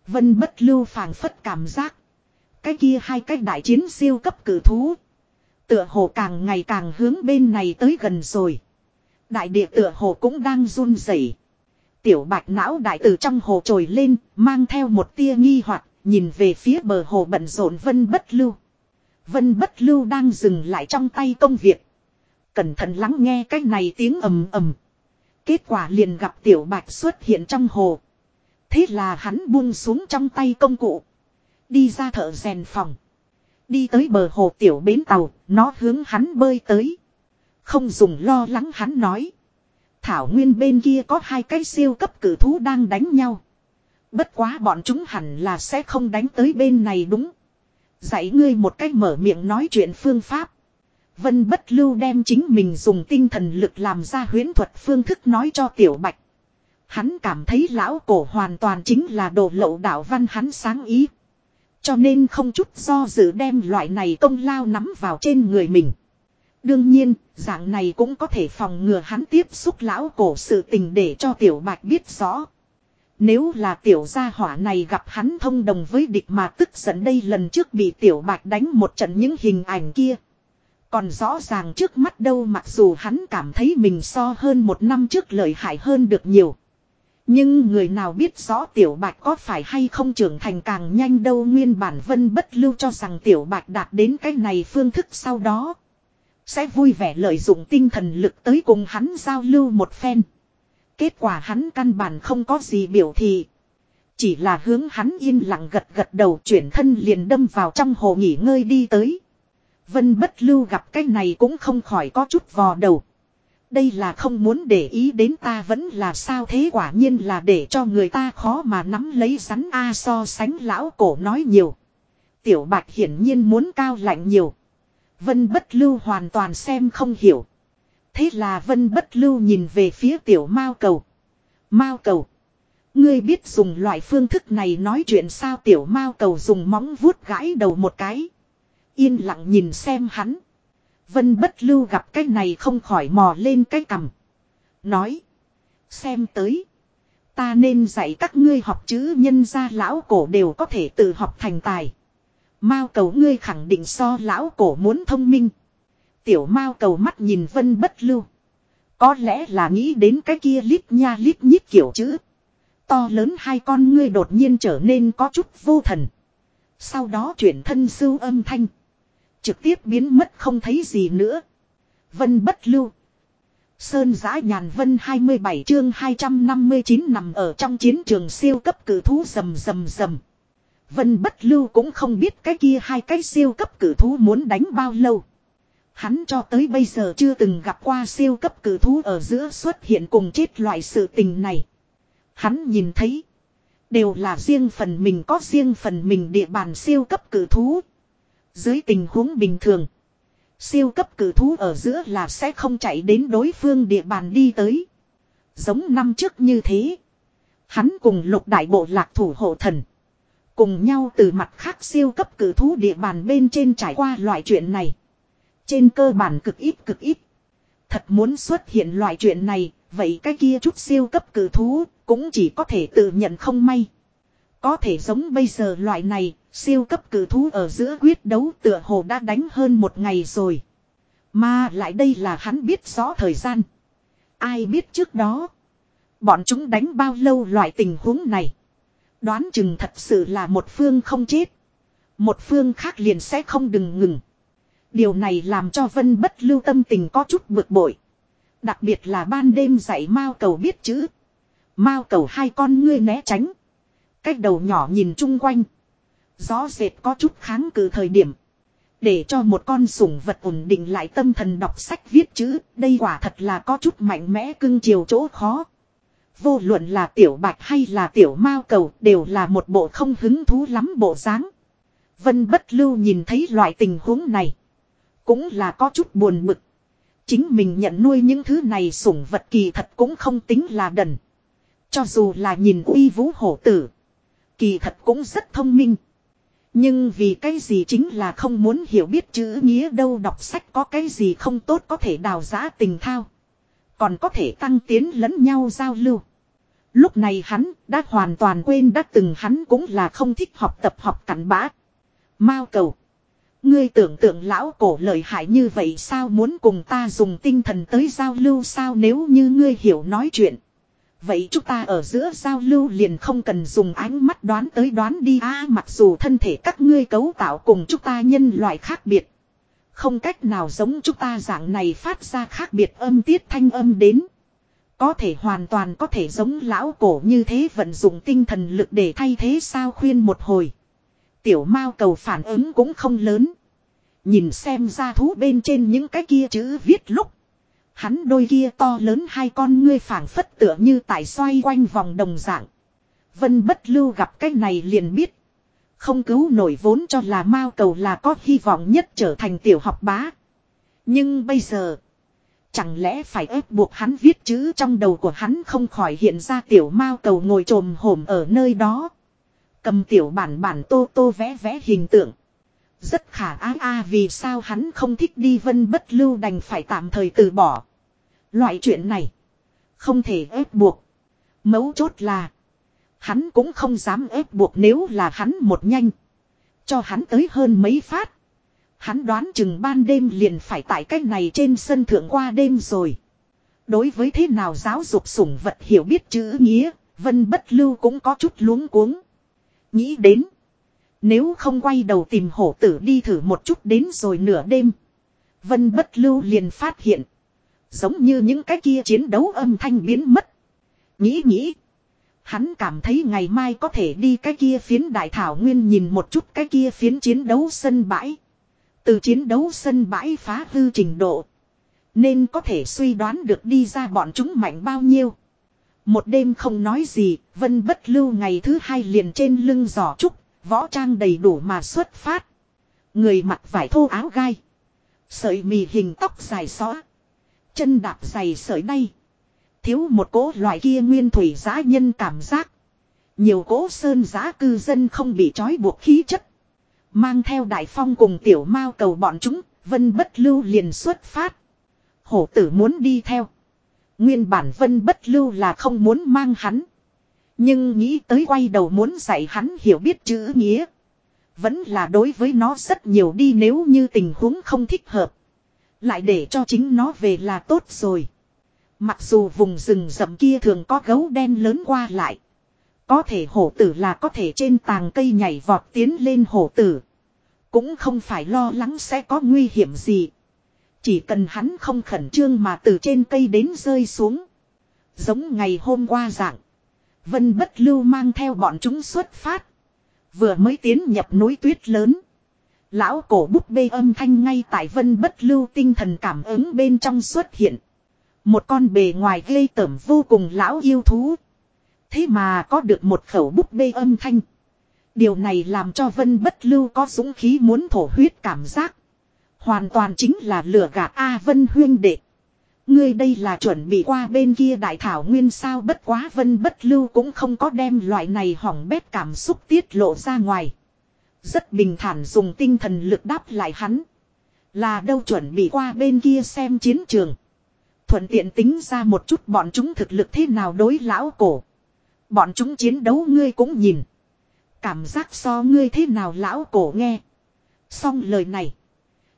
vân bất lưu phàng phất cảm giác. Cái kia hai cái đại chiến siêu cấp cử thú. Tựa hồ càng ngày càng hướng bên này tới gần rồi. Đại địa tựa hồ cũng đang run rẩy. Tiểu bạch não đại từ trong hồ trồi lên, mang theo một tia nghi hoặc nhìn về phía bờ hồ bận rộn vân bất lưu. Vân bất lưu đang dừng lại trong tay công việc. Cẩn thận lắng nghe cái này tiếng ầm ầm. Kết quả liền gặp tiểu bạch xuất hiện trong hồ. Thế là hắn buông xuống trong tay công cụ. Đi ra thợ rèn phòng. Đi tới bờ hồ tiểu bến tàu, nó hướng hắn bơi tới. Không dùng lo lắng hắn nói. Thảo nguyên bên kia có hai cái siêu cấp cử thú đang đánh nhau. Bất quá bọn chúng hẳn là sẽ không đánh tới bên này đúng. Dạy ngươi một cách mở miệng nói chuyện phương pháp. Vân bất lưu đem chính mình dùng tinh thần lực làm ra huyễn thuật phương thức nói cho tiểu bạch. Hắn cảm thấy lão cổ hoàn toàn chính là đồ lậu đạo văn hắn sáng ý. Cho nên không chút do dự đem loại này công lao nắm vào trên người mình. Đương nhiên, dạng này cũng có thể phòng ngừa hắn tiếp xúc lão cổ sự tình để cho tiểu bạch biết rõ. Nếu là tiểu gia hỏa này gặp hắn thông đồng với địch mà tức giận đây lần trước bị tiểu bạch đánh một trận những hình ảnh kia. Còn rõ ràng trước mắt đâu mặc dù hắn cảm thấy mình so hơn một năm trước lợi hại hơn được nhiều. Nhưng người nào biết rõ tiểu bạch có phải hay không trưởng thành càng nhanh đâu nguyên bản vân bất lưu cho rằng tiểu bạch đạt đến cái này phương thức sau đó. Sẽ vui vẻ lợi dụng tinh thần lực tới cùng hắn giao lưu một phen. Kết quả hắn căn bản không có gì biểu thị. Chỉ là hướng hắn yên lặng gật gật đầu chuyển thân liền đâm vào trong hồ nghỉ ngơi đi tới. Vân bất lưu gặp cái này cũng không khỏi có chút vò đầu. Đây là không muốn để ý đến ta vẫn là sao thế quả nhiên là để cho người ta khó mà nắm lấy rắn A so sánh lão cổ nói nhiều. Tiểu bạch hiển nhiên muốn cao lạnh nhiều. Vân bất lưu hoàn toàn xem không hiểu. Thế là vân bất lưu nhìn về phía tiểu mao cầu. Mao cầu. Ngươi biết dùng loại phương thức này nói chuyện sao tiểu mao cầu dùng móng vuốt gãi đầu một cái. Yên lặng nhìn xem hắn. Vân bất lưu gặp cái này không khỏi mò lên cái cằm. Nói. Xem tới. Ta nên dạy các ngươi học chữ nhân gia lão cổ đều có thể tự học thành tài. Mao cầu ngươi khẳng định so lão cổ muốn thông minh. Tiểu mao cầu mắt nhìn vân bất lưu. Có lẽ là nghĩ đến cái kia lít nha lít nhít kiểu chữ. To lớn hai con ngươi đột nhiên trở nên có chút vô thần. Sau đó chuyển thân sưu âm thanh. Trực tiếp biến mất không thấy gì nữa. Vân bất lưu. Sơn giã nhàn vân 27 chương 259 nằm ở trong chiến trường siêu cấp cử thú rầm rầm rầm. Vân bất lưu cũng không biết cái kia hai cái siêu cấp cử thú muốn đánh bao lâu. Hắn cho tới bây giờ chưa từng gặp qua siêu cấp cử thú ở giữa xuất hiện cùng chết loại sự tình này. Hắn nhìn thấy. Đều là riêng phần mình, có riêng phần mình địa bàn siêu cấp cử thú. Dưới tình huống bình thường. Siêu cấp cử thú ở giữa là sẽ không chạy đến đối phương địa bàn đi tới. Giống năm trước như thế. Hắn cùng lục đại bộ lạc thủ hộ thần. Cùng nhau từ mặt khác siêu cấp cử thú địa bàn bên trên trải qua loại chuyện này. Trên cơ bản cực ít cực ít. Thật muốn xuất hiện loại chuyện này, vậy cái kia chút siêu cấp cử thú, cũng chỉ có thể tự nhận không may. Có thể giống bây giờ loại này, siêu cấp cử thú ở giữa quyết đấu tựa hồ đã đánh hơn một ngày rồi. Mà lại đây là hắn biết rõ thời gian. Ai biết trước đó. Bọn chúng đánh bao lâu loại tình huống này. Đoán chừng thật sự là một phương không chết. Một phương khác liền sẽ không đừng ngừng. Điều này làm cho Vân bất lưu tâm tình có chút bực bội. Đặc biệt là ban đêm dạy Mao cầu biết chữ. Mao cầu hai con ngươi né tránh. Cách đầu nhỏ nhìn chung quanh rõ rệt có chút kháng cự thời điểm. Để cho một con sủng vật ổn định lại tâm thần đọc sách viết chữ. Đây quả thật là có chút mạnh mẽ cưng chiều chỗ khó. Vô luận là tiểu bạch hay là tiểu mao cầu đều là một bộ không hứng thú lắm bộ dáng. Vân bất lưu nhìn thấy loại tình huống này. Cũng là có chút buồn bực. Chính mình nhận nuôi những thứ này sủng vật kỳ thật cũng không tính là đần. Cho dù là nhìn uy vũ hổ tử. Kỳ thật cũng rất thông minh. Nhưng vì cái gì chính là không muốn hiểu biết chữ nghĩa đâu, đọc sách có cái gì không tốt có thể đào giã tình thao. Còn có thể tăng tiến lẫn nhau giao lưu. Lúc này hắn đã hoàn toàn quên đã từng hắn cũng là không thích học tập học cắn bã. Mao cầu. Ngươi tưởng tượng lão cổ lợi hại như vậy sao muốn cùng ta dùng tinh thần tới giao lưu sao nếu như ngươi hiểu nói chuyện. Vậy chúng ta ở giữa giao lưu liền không cần dùng ánh mắt đoán tới đoán đi a, mặc dù thân thể các ngươi cấu tạo cùng chúng ta nhân loại khác biệt. Không cách nào giống chúng ta dạng này phát ra khác biệt âm tiết thanh âm đến. Có thể hoàn toàn có thể giống lão cổ như thế vận dụng tinh thần lực để thay thế sao khuyên một hồi. Tiểu mao cầu phản ứng cũng không lớn. Nhìn xem ra thú bên trên những cái kia chữ viết lúc. Hắn đôi kia to lớn hai con ngươi phảng phất tựa như tại xoay quanh vòng đồng dạng. Vân bất lưu gặp cái này liền biết. Không cứu nổi vốn cho là mao cầu là có hy vọng nhất trở thành tiểu học bá. Nhưng bây giờ. Chẳng lẽ phải ép buộc hắn viết chữ trong đầu của hắn không khỏi hiện ra tiểu mao cầu ngồi trồm hổm ở nơi đó. Cầm tiểu bản bản tô tô vẽ vẽ hình tượng. Rất khả ái a vì sao hắn không thích đi vân bất lưu đành phải tạm thời từ bỏ. Loại chuyện này. Không thể ép buộc. Mấu chốt là. Hắn cũng không dám ép buộc nếu là hắn một nhanh. Cho hắn tới hơn mấy phát. Hắn đoán chừng ban đêm liền phải tại cách này trên sân thượng qua đêm rồi. Đối với thế nào giáo dục sủng vật hiểu biết chữ nghĩa, Vân Bất Lưu cũng có chút luống cuống. Nghĩ đến. Nếu không quay đầu tìm hổ tử đi thử một chút đến rồi nửa đêm. Vân Bất Lưu liền phát hiện. Giống như những cái kia chiến đấu âm thanh biến mất. Nghĩ nghĩ. Hắn cảm thấy ngày mai có thể đi cái kia phiến đại thảo nguyên nhìn một chút cái kia phiến chiến đấu sân bãi. Từ chiến đấu sân bãi phá hư trình độ. Nên có thể suy đoán được đi ra bọn chúng mạnh bao nhiêu. Một đêm không nói gì, vân bất lưu ngày thứ hai liền trên lưng giỏ trúc, võ trang đầy đủ mà xuất phát. Người mặc vải thô áo gai. Sợi mì hình tóc dài xóa. Chân đạp dày sợi đay. Thiếu một cỗ loại kia nguyên thủy giá nhân cảm giác. Nhiều cỗ sơn giá cư dân không bị trói buộc khí chất. Mang theo đại phong cùng tiểu mao cầu bọn chúng, vân bất lưu liền xuất phát. Hổ tử muốn đi theo. Nguyên bản vân bất lưu là không muốn mang hắn. Nhưng nghĩ tới quay đầu muốn dạy hắn hiểu biết chữ nghĩa. Vẫn là đối với nó rất nhiều đi nếu như tình huống không thích hợp. Lại để cho chính nó về là tốt rồi. Mặc dù vùng rừng rậm kia thường có gấu đen lớn qua lại. Có thể hổ tử là có thể trên tàng cây nhảy vọt tiến lên hổ tử. Cũng không phải lo lắng sẽ có nguy hiểm gì. Chỉ cần hắn không khẩn trương mà từ trên cây đến rơi xuống. Giống ngày hôm qua dạng. Vân bất lưu mang theo bọn chúng xuất phát. Vừa mới tiến nhập núi tuyết lớn. Lão cổ búp bê âm thanh ngay tại vân bất lưu tinh thần cảm ứng bên trong xuất hiện. Một con bề ngoài ghê tởm vô cùng lão yêu thú. Thế mà có được một khẩu búp bê âm thanh. Điều này làm cho vân bất lưu có dũng khí muốn thổ huyết cảm giác. Hoàn toàn chính là lửa gạt A vân huyên đệ. Ngươi đây là chuẩn bị qua bên kia đại thảo nguyên sao bất quá vân bất lưu cũng không có đem loại này hỏng bét cảm xúc tiết lộ ra ngoài. Rất bình thản dùng tinh thần lực đáp lại hắn. Là đâu chuẩn bị qua bên kia xem chiến trường. Thuận tiện tính ra một chút bọn chúng thực lực thế nào đối lão cổ. Bọn chúng chiến đấu ngươi cũng nhìn. Cảm giác so ngươi thế nào lão cổ nghe. Xong lời này.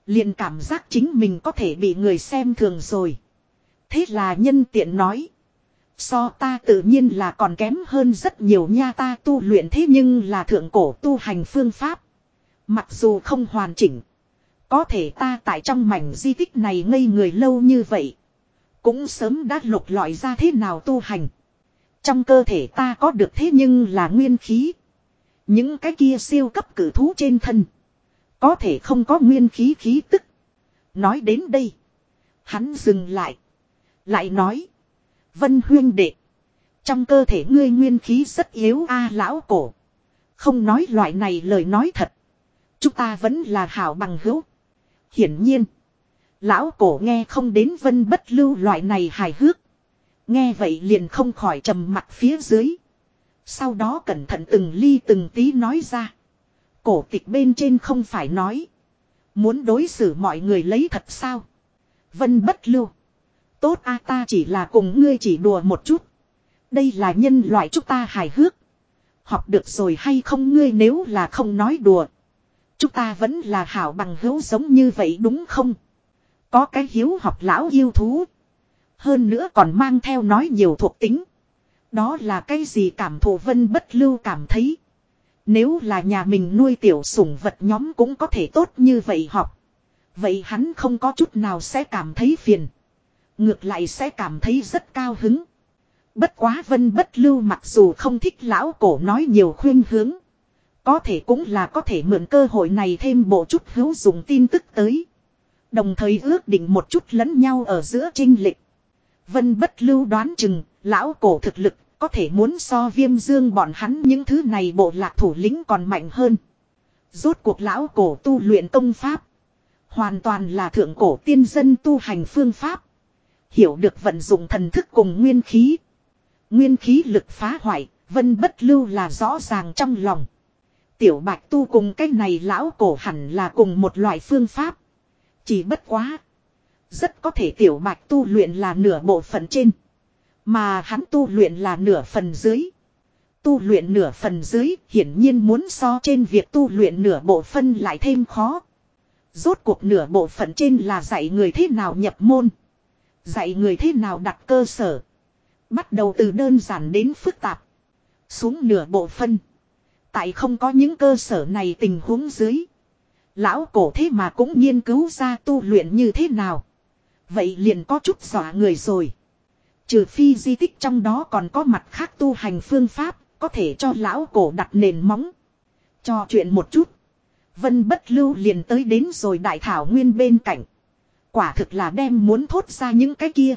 liền cảm giác chính mình có thể bị người xem thường rồi. Thế là nhân tiện nói. So ta tự nhiên là còn kém hơn rất nhiều nha ta tu luyện thế nhưng là thượng cổ tu hành phương pháp. Mặc dù không hoàn chỉnh. Có thể ta tại trong mảnh di tích này ngây người lâu như vậy. Cũng sớm đã lục lọi ra thế nào tu hành. Trong cơ thể ta có được thế nhưng là nguyên khí. Những cái kia siêu cấp cử thú trên thân. Có thể không có nguyên khí khí tức. Nói đến đây. Hắn dừng lại. Lại nói. Vân huyên đệ. Trong cơ thể ngươi nguyên khí rất yếu a lão cổ. Không nói loại này lời nói thật. Chúng ta vẫn là hảo bằng hữu. Hiển nhiên. Lão cổ nghe không đến vân bất lưu loại này hài hước. Nghe vậy liền không khỏi trầm mặt phía dưới. Sau đó cẩn thận từng ly từng tí nói ra. Cổ tịch bên trên không phải nói. Muốn đối xử mọi người lấy thật sao. Vân bất lưu. Tốt a, ta chỉ là cùng ngươi chỉ đùa một chút. Đây là nhân loại chúng ta hài hước. Học được rồi hay không ngươi nếu là không nói đùa. Chúng ta vẫn là hảo bằng hữu giống như vậy đúng không? Có cái hiếu học lão yêu thú. Hơn nữa còn mang theo nói nhiều thuộc tính. Đó là cái gì cảm thụ vân bất lưu cảm thấy. Nếu là nhà mình nuôi tiểu sủng vật nhóm cũng có thể tốt như vậy học. Vậy hắn không có chút nào sẽ cảm thấy phiền. Ngược lại sẽ cảm thấy rất cao hứng. Bất quá vân bất lưu mặc dù không thích lão cổ nói nhiều khuyên hướng. Có thể cũng là có thể mượn cơ hội này thêm bộ chút hữu dụng tin tức tới. Đồng thời ước định một chút lẫn nhau ở giữa trinh lịch. Vân bất lưu đoán chừng, lão cổ thực lực có thể muốn so viêm dương bọn hắn những thứ này bộ lạc thủ lĩnh còn mạnh hơn. Rốt cuộc lão cổ tu luyện công pháp. Hoàn toàn là thượng cổ tiên dân tu hành phương pháp. Hiểu được vận dụng thần thức cùng nguyên khí. Nguyên khí lực phá hoại, vân bất lưu là rõ ràng trong lòng. Tiểu bạch tu cùng cái này lão cổ hẳn là cùng một loại phương pháp. Chỉ bất quá. Rất có thể tiểu bạch tu luyện là nửa bộ phận trên. Mà hắn tu luyện là nửa phần dưới. Tu luyện nửa phần dưới hiển nhiên muốn so trên việc tu luyện nửa bộ phân lại thêm khó. Rốt cuộc nửa bộ phận trên là dạy người thế nào nhập môn. Dạy người thế nào đặt cơ sở. Bắt đầu từ đơn giản đến phức tạp. Xuống nửa bộ phân. Tại không có những cơ sở này tình huống dưới. Lão cổ thế mà cũng nghiên cứu ra tu luyện như thế nào. Vậy liền có chút dọa người rồi. Trừ phi di tích trong đó còn có mặt khác tu hành phương pháp, có thể cho lão cổ đặt nền móng. Cho chuyện một chút. Vân bất lưu liền tới đến rồi đại thảo nguyên bên cạnh. Quả thực là đem muốn thốt ra những cái kia.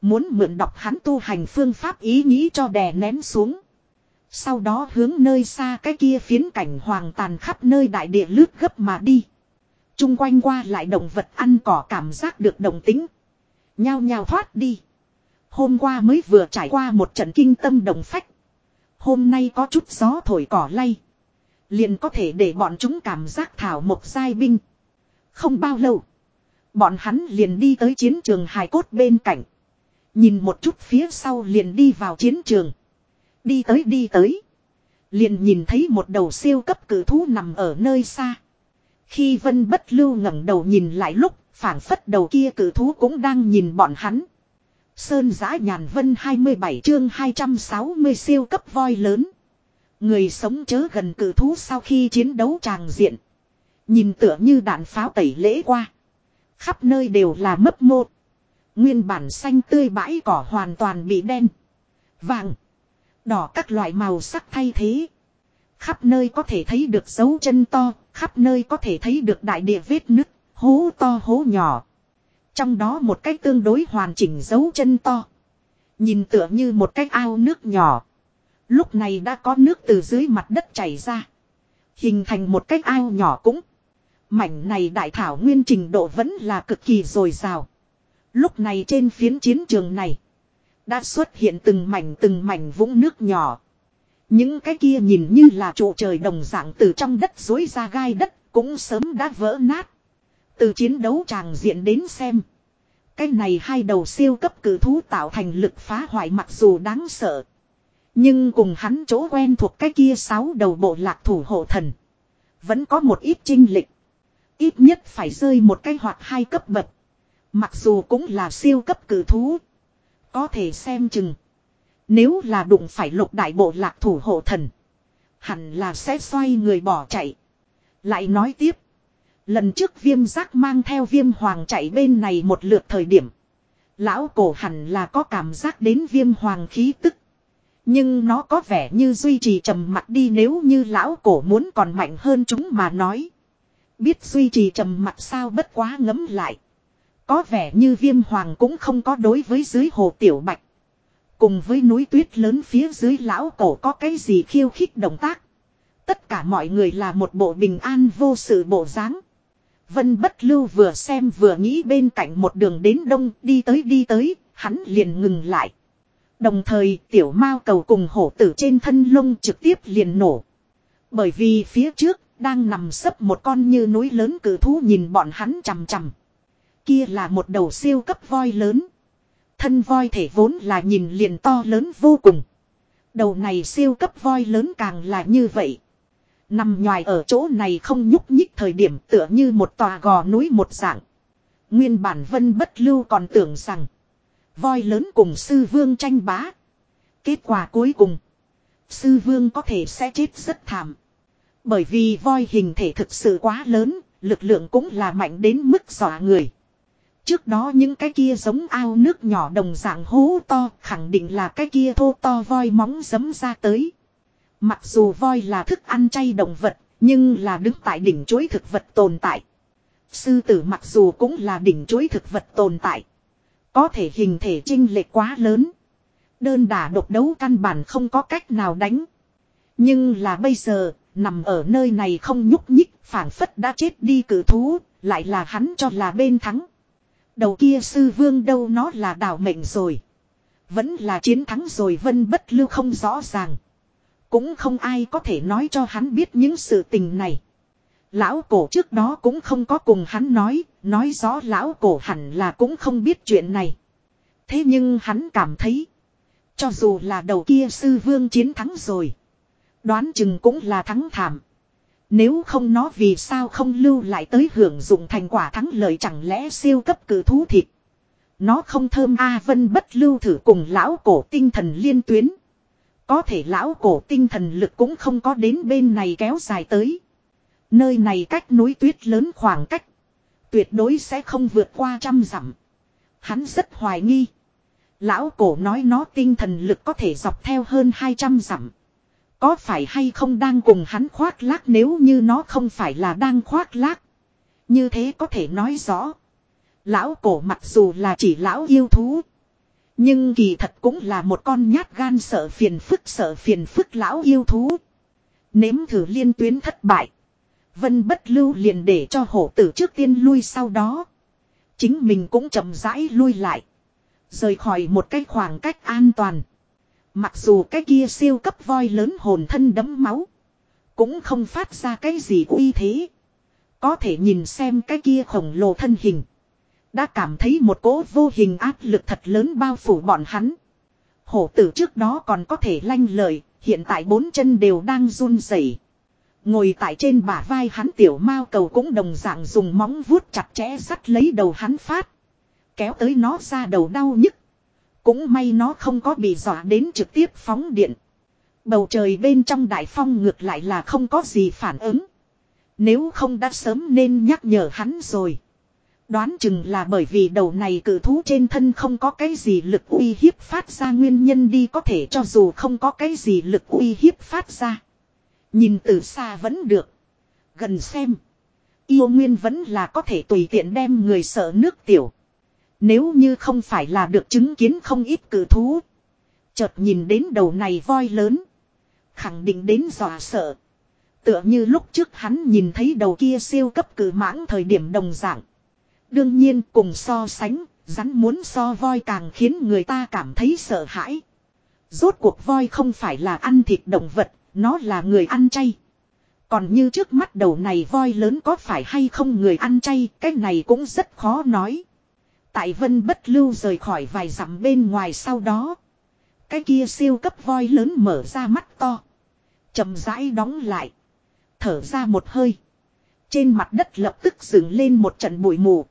Muốn mượn đọc hắn tu hành phương pháp ý nghĩ cho đè nén xuống. Sau đó hướng nơi xa cái kia phiến cảnh hoàng tàn khắp nơi đại địa lướt gấp mà đi. Trung quanh qua lại động vật ăn cỏ cảm giác được đồng tính. Nhao nhao thoát đi. Hôm qua mới vừa trải qua một trận kinh tâm đồng phách. Hôm nay có chút gió thổi cỏ lay. Liền có thể để bọn chúng cảm giác thảo một giai binh. Không bao lâu. Bọn hắn liền đi tới chiến trường hài cốt bên cạnh. Nhìn một chút phía sau liền đi vào chiến trường. Đi tới đi tới. Liền nhìn thấy một đầu siêu cấp cử thú nằm ở nơi xa. Khi vân bất lưu ngẩng đầu nhìn lại lúc, phảng phất đầu kia cử thú cũng đang nhìn bọn hắn. Sơn giã nhàn vân 27 chương 260 siêu cấp voi lớn. Người sống chớ gần cử thú sau khi chiến đấu tràng diện. Nhìn tựa như đạn pháo tẩy lễ qua. Khắp nơi đều là mấp mô. Nguyên bản xanh tươi bãi cỏ hoàn toàn bị đen. Vàng. Đỏ các loại màu sắc thay thế. Khắp nơi có thể thấy được dấu chân to. Khắp nơi có thể thấy được đại địa vết nứt. Hố to hố nhỏ. Trong đó một cách tương đối hoàn chỉnh dấu chân to. Nhìn tựa như một cái ao nước nhỏ. Lúc này đã có nước từ dưới mặt đất chảy ra. Hình thành một cái ao nhỏ cũng. Mảnh này đại thảo nguyên trình độ vẫn là cực kỳ dồi dào. Lúc này trên phiến chiến trường này. Đã xuất hiện từng mảnh từng mảnh vũng nước nhỏ. Những cái kia nhìn như là trụ trời đồng dạng từ trong đất dối ra gai đất cũng sớm đã vỡ nát. Từ chiến đấu tràng diện đến xem. Cái này hai đầu siêu cấp cử thú tạo thành lực phá hoại mặc dù đáng sợ. Nhưng cùng hắn chỗ quen thuộc cái kia sáu đầu bộ lạc thủ hộ thần. Vẫn có một ít trinh lịch. Ít nhất phải rơi một cái hoặc hai cấp bậc. Mặc dù cũng là siêu cấp cử thú. Có thể xem chừng. Nếu là đụng phải lục đại bộ lạc thủ hộ thần. Hẳn là sẽ xoay người bỏ chạy. Lại nói tiếp. Lần trước viêm giác mang theo viêm hoàng chạy bên này một lượt thời điểm. Lão cổ hẳn là có cảm giác đến viêm hoàng khí tức. Nhưng nó có vẻ như duy trì trầm mặt đi nếu như lão cổ muốn còn mạnh hơn chúng mà nói. Biết duy trì trầm mặt sao bất quá ngấm lại. Có vẻ như viêm hoàng cũng không có đối với dưới hồ tiểu bạch. Cùng với núi tuyết lớn phía dưới lão cổ có cái gì khiêu khích động tác. Tất cả mọi người là một bộ bình an vô sự bộ dáng. Vân bất lưu vừa xem vừa nghĩ bên cạnh một đường đến đông đi tới đi tới, hắn liền ngừng lại. Đồng thời tiểu mao cầu cùng hổ tử trên thân lông trực tiếp liền nổ. Bởi vì phía trước đang nằm sấp một con như núi lớn cử thú nhìn bọn hắn chằm chằm. Kia là một đầu siêu cấp voi lớn. Thân voi thể vốn là nhìn liền to lớn vô cùng. Đầu này siêu cấp voi lớn càng là như vậy. Nằm ngoài ở chỗ này không nhúc nhích thời điểm tựa như một tòa gò núi một dạng. Nguyên bản vân bất lưu còn tưởng rằng. Voi lớn cùng sư vương tranh bá. Kết quả cuối cùng. Sư vương có thể sẽ chết rất thảm. Bởi vì voi hình thể thực sự quá lớn, lực lượng cũng là mạnh đến mức dọa người. Trước đó những cái kia giống ao nước nhỏ đồng dạng hố to, khẳng định là cái kia thô to voi móng giấm ra tới. Mặc dù voi là thức ăn chay động vật, nhưng là đứng tại đỉnh chuối thực vật tồn tại. Sư tử mặc dù cũng là đỉnh chuối thực vật tồn tại. Có thể hình thể trinh lệch quá lớn. Đơn đả độc đấu căn bản không có cách nào đánh. Nhưng là bây giờ, nằm ở nơi này không nhúc nhích, phản phất đã chết đi cử thú, lại là hắn cho là bên thắng. Đầu kia sư vương đâu nó là đảo mệnh rồi. Vẫn là chiến thắng rồi vân bất lưu không rõ ràng. Cũng không ai có thể nói cho hắn biết những sự tình này. Lão cổ trước đó cũng không có cùng hắn nói, nói rõ lão cổ hẳn là cũng không biết chuyện này. Thế nhưng hắn cảm thấy, cho dù là đầu kia sư vương chiến thắng rồi, đoán chừng cũng là thắng thảm. Nếu không nó vì sao không lưu lại tới hưởng dụng thành quả thắng lợi chẳng lẽ siêu cấp cử thú thịt. Nó không thơm A Vân bất lưu thử cùng lão cổ tinh thần liên tuyến. Có thể lão cổ tinh thần lực cũng không có đến bên này kéo dài tới. Nơi này cách núi tuyết lớn khoảng cách. Tuyệt đối sẽ không vượt qua trăm dặm. Hắn rất hoài nghi. Lão cổ nói nó tinh thần lực có thể dọc theo hơn 200 dặm. Có phải hay không đang cùng hắn khoác lác nếu như nó không phải là đang khoác lác. Như thế có thể nói rõ. Lão cổ mặc dù là chỉ lão yêu thú. Nhưng kỳ thật cũng là một con nhát gan sợ phiền phức sợ phiền phức lão yêu thú. Nếm thử liên tuyến thất bại. Vân bất lưu liền để cho hổ tử trước tiên lui sau đó. Chính mình cũng chậm rãi lui lại. Rời khỏi một cái khoảng cách an toàn. Mặc dù cái kia siêu cấp voi lớn hồn thân đấm máu. Cũng không phát ra cái gì uy thế. Có thể nhìn xem cái kia khổng lồ thân hình. Đã cảm thấy một cỗ vô hình áp lực thật lớn bao phủ bọn hắn. Hổ tử trước đó còn có thể lanh lợi, hiện tại bốn chân đều đang run rẩy. Ngồi tại trên bả vai hắn tiểu mao cầu cũng đồng dạng dùng móng vuốt chặt chẽ sắt lấy đầu hắn phát. Kéo tới nó ra đầu đau nhức. Cũng may nó không có bị dọa đến trực tiếp phóng điện. Bầu trời bên trong đại phong ngược lại là không có gì phản ứng. Nếu không đã sớm nên nhắc nhở hắn rồi. Đoán chừng là bởi vì đầu này cử thú trên thân không có cái gì lực uy hiếp phát ra nguyên nhân đi có thể cho dù không có cái gì lực uy hiếp phát ra. Nhìn từ xa vẫn được. Gần xem. Yêu nguyên vẫn là có thể tùy tiện đem người sợ nước tiểu. Nếu như không phải là được chứng kiến không ít cử thú. Chợt nhìn đến đầu này voi lớn. Khẳng định đến dọa sợ. Tựa như lúc trước hắn nhìn thấy đầu kia siêu cấp cử mãng thời điểm đồng dạng. Đương nhiên cùng so sánh, rắn muốn so voi càng khiến người ta cảm thấy sợ hãi. Rốt cuộc voi không phải là ăn thịt động vật, nó là người ăn chay. Còn như trước mắt đầu này voi lớn có phải hay không người ăn chay, cái này cũng rất khó nói. Tại vân bất lưu rời khỏi vài dặm bên ngoài sau đó. Cái kia siêu cấp voi lớn mở ra mắt to. chậm rãi đóng lại. Thở ra một hơi. Trên mặt đất lập tức dựng lên một trận bụi mù.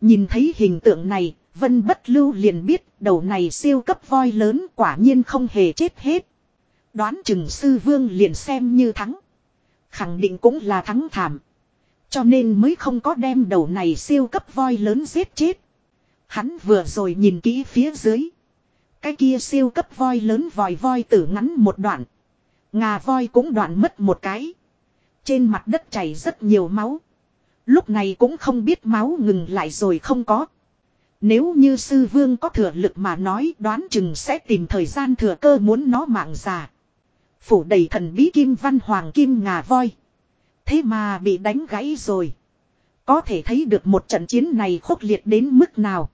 Nhìn thấy hình tượng này, Vân Bất Lưu liền biết đầu này siêu cấp voi lớn quả nhiên không hề chết hết. Đoán chừng sư vương liền xem như thắng. Khẳng định cũng là thắng thảm. Cho nên mới không có đem đầu này siêu cấp voi lớn giết chết. Hắn vừa rồi nhìn kỹ phía dưới. Cái kia siêu cấp voi lớn vòi voi tử ngắn một đoạn. Ngà voi cũng đoạn mất một cái. Trên mặt đất chảy rất nhiều máu. Lúc này cũng không biết máu ngừng lại rồi không có. Nếu như sư vương có thừa lực mà nói đoán chừng sẽ tìm thời gian thừa cơ muốn nó mạng già. Phủ đầy thần bí kim văn hoàng kim ngà voi. Thế mà bị đánh gãy rồi. Có thể thấy được một trận chiến này khốc liệt đến mức nào.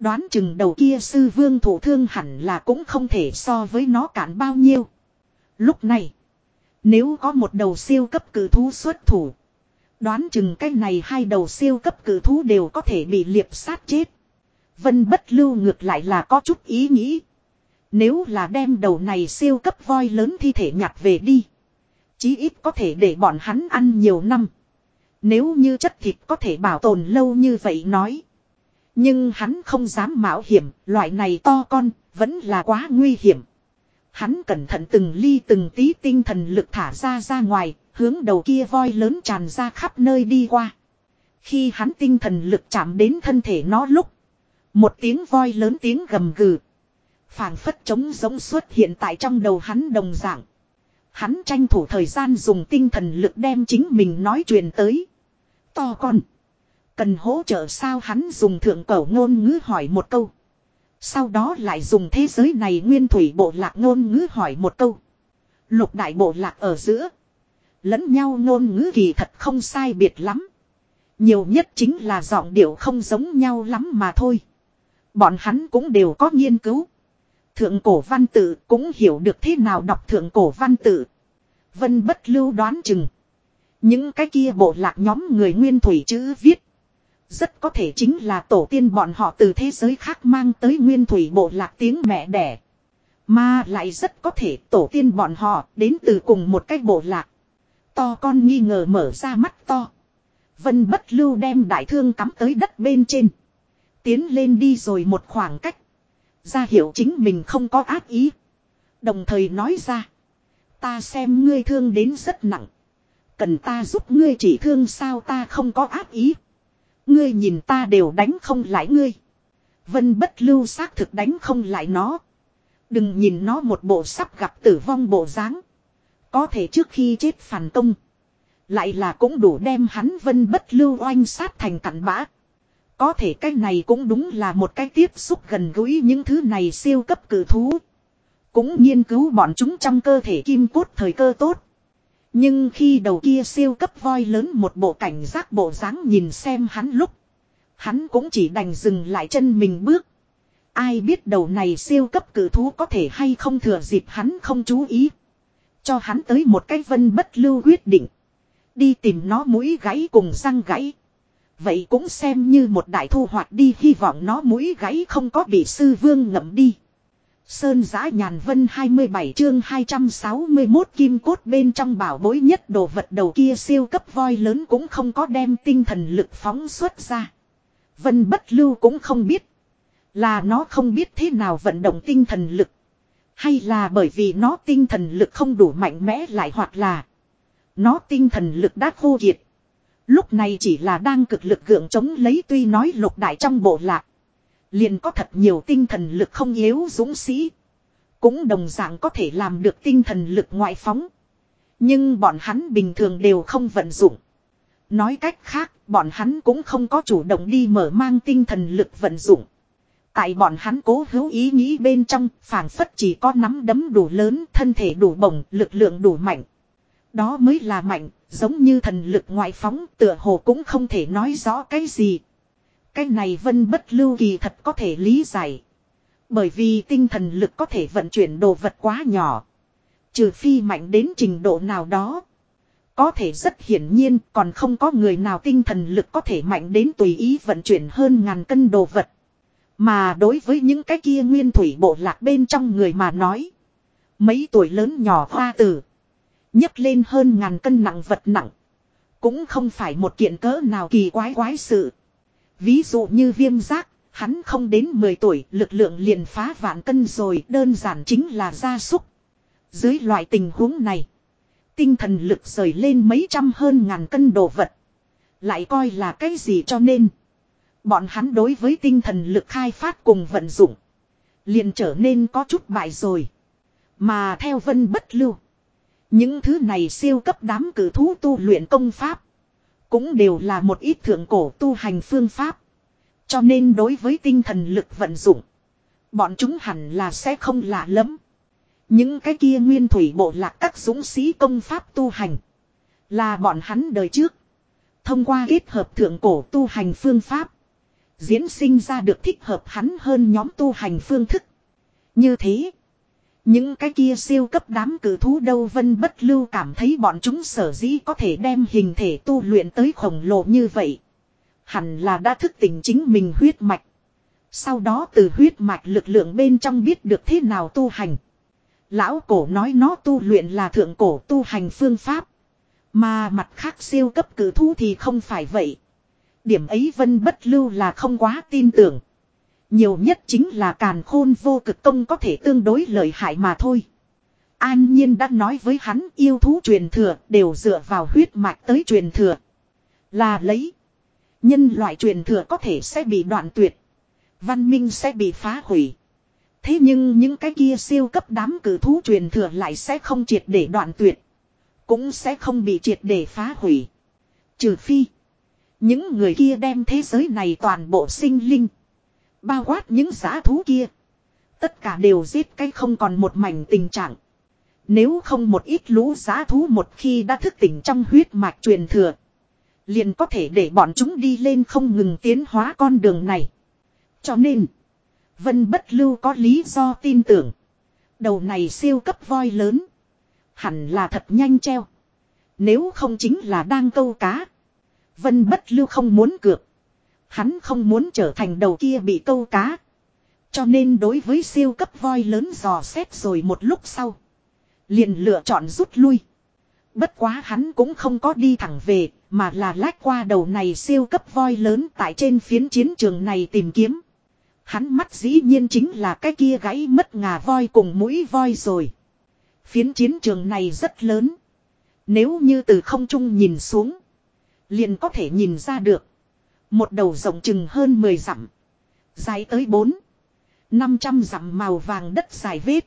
Đoán chừng đầu kia sư vương thủ thương hẳn là cũng không thể so với nó cản bao nhiêu. Lúc này, nếu có một đầu siêu cấp cử thú xuất thủ. Đoán chừng cái này hai đầu siêu cấp cử thú đều có thể bị liệp sát chết. Vân bất lưu ngược lại là có chút ý nghĩ. Nếu là đem đầu này siêu cấp voi lớn thi thể nhặt về đi. Chí ít có thể để bọn hắn ăn nhiều năm. Nếu như chất thịt có thể bảo tồn lâu như vậy nói. Nhưng hắn không dám mạo hiểm, loại này to con, vẫn là quá nguy hiểm. Hắn cẩn thận từng ly từng tí tinh thần lực thả ra ra ngoài, hướng đầu kia voi lớn tràn ra khắp nơi đi qua. Khi hắn tinh thần lực chạm đến thân thể nó lúc. Một tiếng voi lớn tiếng gầm gừ. phảng phất trống giống xuất hiện tại trong đầu hắn đồng dạng. Hắn tranh thủ thời gian dùng tinh thần lực đem chính mình nói truyền tới. To con. Cần hỗ trợ sao hắn dùng thượng cổ ngôn ngữ hỏi một câu. Sau đó lại dùng thế giới này nguyên thủy bộ lạc ngôn ngữ hỏi một câu. Lục đại bộ lạc ở giữa. Lẫn nhau ngôn ngữ kỳ thật không sai biệt lắm. Nhiều nhất chính là giọng điệu không giống nhau lắm mà thôi. Bọn hắn cũng đều có nghiên cứu. Thượng cổ văn tự cũng hiểu được thế nào đọc thượng cổ văn tự. Vân bất lưu đoán chừng. Những cái kia bộ lạc nhóm người nguyên thủy chữ viết. Rất có thể chính là tổ tiên bọn họ từ thế giới khác mang tới nguyên thủy bộ lạc tiếng mẹ đẻ. Mà lại rất có thể tổ tiên bọn họ đến từ cùng một cái bộ lạc. To con nghi ngờ mở ra mắt to. Vân bất lưu đem đại thương cắm tới đất bên trên. Tiến lên đi rồi một khoảng cách. Ra hiểu chính mình không có ác ý. Đồng thời nói ra. Ta xem ngươi thương đến rất nặng. Cần ta giúp ngươi chỉ thương sao ta không có ác ý. Ngươi nhìn ta đều đánh không lại ngươi. Vân bất lưu xác thực đánh không lại nó. Đừng nhìn nó một bộ sắp gặp tử vong bộ dáng. Có thể trước khi chết phản công. Lại là cũng đủ đem hắn vân bất lưu oanh sát thành cặn bã. Có thể cái này cũng đúng là một cái tiếp xúc gần gũi những thứ này siêu cấp cử thú. Cũng nghiên cứu bọn chúng trong cơ thể kim cốt thời cơ tốt. Nhưng khi đầu kia siêu cấp voi lớn một bộ cảnh giác bộ dáng nhìn xem hắn lúc. Hắn cũng chỉ đành dừng lại chân mình bước. Ai biết đầu này siêu cấp cử thú có thể hay không thừa dịp hắn không chú ý. Cho hắn tới một cái vân bất lưu quyết định. Đi tìm nó mũi gãy cùng răng gãy. Vậy cũng xem như một đại thu hoạch đi, hy vọng nó mũi gãy không có bị sư vương ngậm đi. Sơn giã nhàn vân 27 chương 261 kim cốt bên trong bảo bối nhất đồ vật đầu kia siêu cấp voi lớn cũng không có đem tinh thần lực phóng xuất ra. Vân bất lưu cũng không biết. Là nó không biết thế nào vận động tinh thần lực. Hay là bởi vì nó tinh thần lực không đủ mạnh mẽ lại hoặc là nó tinh thần lực đã khô kiệt. Lúc này chỉ là đang cực lực gượng chống lấy tuy nói lục đại trong bộ lạc. Liền có thật nhiều tinh thần lực không yếu dũng sĩ. Cũng đồng dạng có thể làm được tinh thần lực ngoại phóng. Nhưng bọn hắn bình thường đều không vận dụng. Nói cách khác, bọn hắn cũng không có chủ động đi mở mang tinh thần lực vận dụng. Tại bọn hắn cố hữu ý nghĩ bên trong, phảng phất chỉ có nắm đấm đủ lớn, thân thể đủ bổng, lực lượng đủ mạnh. Đó mới là mạnh, giống như thần lực ngoại phóng, tựa hồ cũng không thể nói rõ cái gì. Cái này vân bất lưu kỳ thật có thể lý giải. Bởi vì tinh thần lực có thể vận chuyển đồ vật quá nhỏ. Trừ phi mạnh đến trình độ nào đó. Có thể rất hiển nhiên, còn không có người nào tinh thần lực có thể mạnh đến tùy ý vận chuyển hơn ngàn cân đồ vật. Mà đối với những cái kia nguyên thủy bộ lạc bên trong người mà nói. Mấy tuổi lớn nhỏ hoa tử. nhấc lên hơn ngàn cân nặng vật nặng. Cũng không phải một kiện cỡ nào kỳ quái quái sự. Ví dụ như viêm giác, hắn không đến 10 tuổi lực lượng liền phá vạn cân rồi đơn giản chính là gia súc. Dưới loại tình huống này, tinh thần lực rời lên mấy trăm hơn ngàn cân đồ vật. Lại coi là cái gì cho nên. Bọn hắn đối với tinh thần lực khai phát cùng vận dụng. Liền trở nên có chút bại rồi. Mà theo vân bất lưu. Những thứ này siêu cấp đám cử thú tu luyện công pháp. Cũng đều là một ít thượng cổ tu hành phương pháp. Cho nên đối với tinh thần lực vận dụng. Bọn chúng hẳn là sẽ không lạ lắm. Những cái kia nguyên thủy bộ lạc các dũng sĩ công pháp tu hành. Là bọn hắn đời trước. Thông qua kết hợp thượng cổ tu hành phương pháp. Diễn sinh ra được thích hợp hắn hơn nhóm tu hành phương thức. Như thế. Những cái kia siêu cấp đám cử thú đâu vân bất lưu cảm thấy bọn chúng sở dĩ có thể đem hình thể tu luyện tới khổng lồ như vậy. Hẳn là đã thức tỉnh chính mình huyết mạch. Sau đó từ huyết mạch lực lượng bên trong biết được thế nào tu hành. Lão cổ nói nó tu luyện là thượng cổ tu hành phương pháp. Mà mặt khác siêu cấp cử thú thì không phải vậy. Điểm ấy vân bất lưu là không quá tin tưởng. Nhiều nhất chính là càn khôn vô cực công có thể tương đối lợi hại mà thôi. An nhiên đã nói với hắn yêu thú truyền thừa đều dựa vào huyết mạch tới truyền thừa. Là lấy. Nhân loại truyền thừa có thể sẽ bị đoạn tuyệt. Văn minh sẽ bị phá hủy. Thế nhưng những cái kia siêu cấp đám cử thú truyền thừa lại sẽ không triệt để đoạn tuyệt. Cũng sẽ không bị triệt để phá hủy. Trừ phi. Những người kia đem thế giới này toàn bộ sinh linh. Bao quát những giã thú kia. Tất cả đều giết cái không còn một mảnh tình trạng. Nếu không một ít lũ giã thú một khi đã thức tỉnh trong huyết mạch truyền thừa. Liền có thể để bọn chúng đi lên không ngừng tiến hóa con đường này. Cho nên. Vân bất lưu có lý do tin tưởng. Đầu này siêu cấp voi lớn. Hẳn là thật nhanh treo. Nếu không chính là đang câu cá. Vân bất lưu không muốn cược. Hắn không muốn trở thành đầu kia bị câu cá. Cho nên đối với siêu cấp voi lớn dò xét rồi một lúc sau. Liền lựa chọn rút lui. Bất quá hắn cũng không có đi thẳng về, mà là lách qua đầu này siêu cấp voi lớn tại trên phiến chiến trường này tìm kiếm. Hắn mắt dĩ nhiên chính là cái kia gãy mất ngà voi cùng mũi voi rồi. Phiến chiến trường này rất lớn. Nếu như từ không trung nhìn xuống. Liền có thể nhìn ra được. Một đầu rộng chừng hơn 10 dặm. Dài tới 4. 500 dặm màu vàng đất dài vết.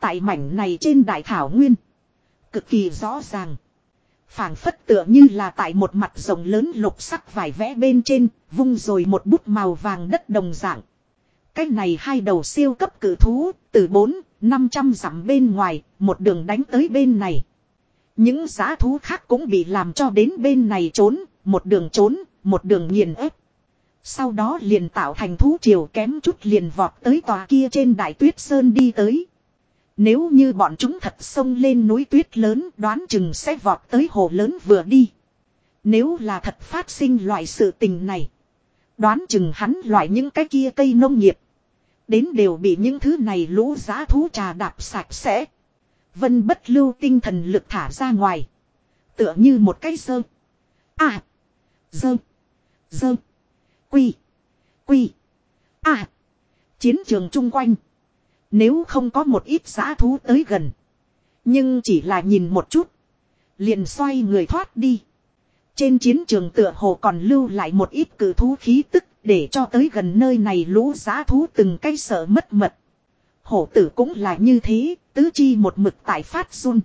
Tại mảnh này trên đại thảo nguyên. Cực kỳ rõ ràng. phảng phất tựa như là tại một mặt rồng lớn lục sắc vải vẽ bên trên, vung rồi một bút màu vàng đất đồng dạng. Cái này hai đầu siêu cấp cử thú, từ 4, 500 dặm bên ngoài, một đường đánh tới bên này. Những giá thú khác cũng bị làm cho đến bên này trốn, một đường trốn, một đường nghiền ép. Sau đó liền tạo thành thú triều kém chút liền vọt tới tòa kia trên đại tuyết sơn đi tới. Nếu như bọn chúng thật xông lên núi tuyết lớn, đoán chừng sẽ vọt tới hồ lớn vừa đi. Nếu là thật phát sinh loại sự tình này. Đoán chừng hắn loại những cái kia cây nông nghiệp. Đến đều bị những thứ này lũ giá thú trà đạp sạch sẽ. Vân bất lưu tinh thần lực thả ra ngoài. Tựa như một cái sơ. À. Dơ. Dơ. Quy. Quy. À. Chiến trường chung quanh. Nếu không có một ít giã thú tới gần. Nhưng chỉ là nhìn một chút. Liền xoay người thoát đi. Trên chiến trường tựa hồ còn lưu lại một ít cử thú khí tức để cho tới gần nơi này lũ giã thú từng cây sợ mất mật. Hổ tử cũng là như thế, tứ chi một mực tại phát run.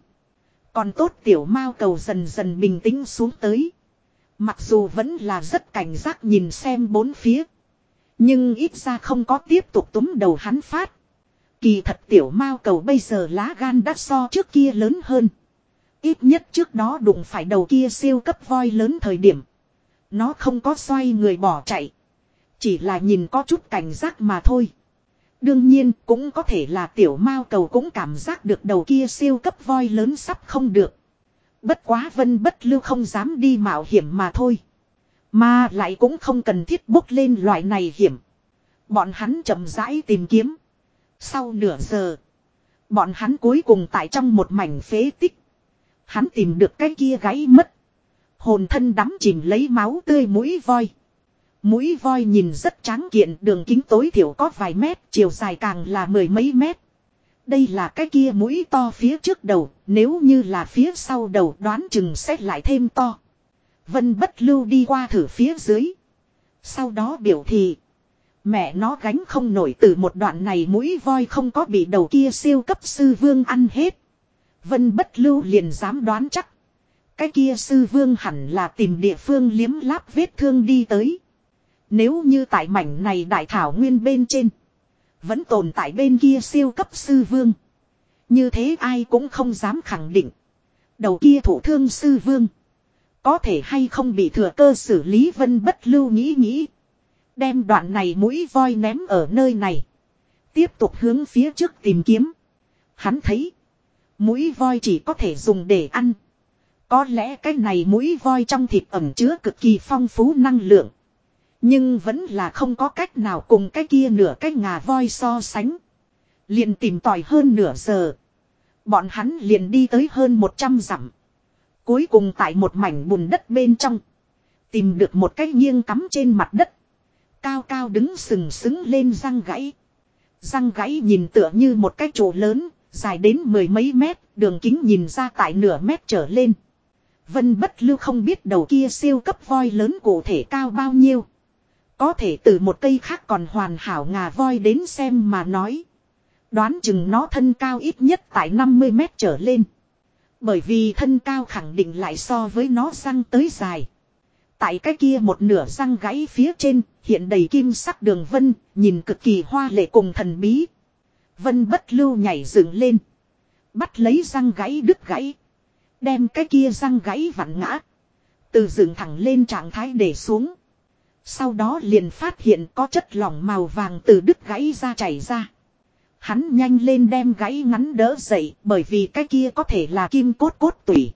Còn tốt tiểu mao cầu dần dần bình tĩnh xuống tới. Mặc dù vẫn là rất cảnh giác nhìn xem bốn phía. Nhưng ít ra không có tiếp tục túm đầu hắn phát. Kỳ thật tiểu mao cầu bây giờ lá gan đắt so trước kia lớn hơn. Ít nhất trước đó đụng phải đầu kia siêu cấp voi lớn thời điểm. Nó không có xoay người bỏ chạy. Chỉ là nhìn có chút cảnh giác mà thôi. Đương nhiên cũng có thể là tiểu mao cầu cũng cảm giác được đầu kia siêu cấp voi lớn sắp không được. Bất quá vân bất lưu không dám đi mạo hiểm mà thôi. Mà lại cũng không cần thiết bốc lên loại này hiểm. Bọn hắn chậm rãi tìm kiếm. Sau nửa giờ. Bọn hắn cuối cùng tại trong một mảnh phế tích. Hắn tìm được cái kia gáy mất. Hồn thân đắm chìm lấy máu tươi mũi voi. Mũi voi nhìn rất tráng kiện đường kính tối thiểu có vài mét, chiều dài càng là mười mấy mét. Đây là cái kia mũi to phía trước đầu, nếu như là phía sau đầu đoán chừng sẽ lại thêm to. Vân bất lưu đi qua thử phía dưới. Sau đó biểu thị. Mẹ nó gánh không nổi từ một đoạn này mũi voi không có bị đầu kia siêu cấp sư vương ăn hết. Vân bất lưu liền dám đoán chắc. Cái kia sư vương hẳn là tìm địa phương liếm láp vết thương đi tới. Nếu như tại mảnh này đại thảo nguyên bên trên. Vẫn tồn tại bên kia siêu cấp sư vương. Như thế ai cũng không dám khẳng định. Đầu kia thủ thương sư vương. Có thể hay không bị thừa cơ xử lý vân bất lưu nghĩ nghĩ. Đem đoạn này mũi voi ném ở nơi này. Tiếp tục hướng phía trước tìm kiếm. Hắn thấy. Mũi voi chỉ có thể dùng để ăn. Có lẽ cái này mũi voi trong thịt ẩm chứa cực kỳ phong phú năng lượng. Nhưng vẫn là không có cách nào cùng cái kia nửa cái ngà voi so sánh. Liền tìm tòi hơn nửa giờ. Bọn hắn liền đi tới hơn 100 dặm. Cuối cùng tại một mảnh bùn đất bên trong. Tìm được một cái nghiêng cắm trên mặt đất. Cao cao đứng sừng sững lên răng gãy. Răng gãy nhìn tựa như một cái trụ lớn, dài đến mười mấy mét, đường kính nhìn ra tại nửa mét trở lên. Vân bất lưu không biết đầu kia siêu cấp voi lớn cụ thể cao bao nhiêu. Có thể từ một cây khác còn hoàn hảo ngà voi đến xem mà nói. Đoán chừng nó thân cao ít nhất tại 50 mét trở lên. Bởi vì thân cao khẳng định lại so với nó răng tới dài. Tại cái kia một nửa răng gãy phía trên, hiện đầy kim sắc đường vân, nhìn cực kỳ hoa lệ cùng thần bí. Vân bất lưu nhảy dựng lên. Bắt lấy răng gãy đứt gãy. Đem cái kia răng gãy vặn ngã. Từ dựng thẳng lên trạng thái để xuống. Sau đó liền phát hiện có chất lỏng màu vàng từ đứt gãy ra chảy ra. Hắn nhanh lên đem gãy ngắn đỡ dậy bởi vì cái kia có thể là kim cốt cốt tủy.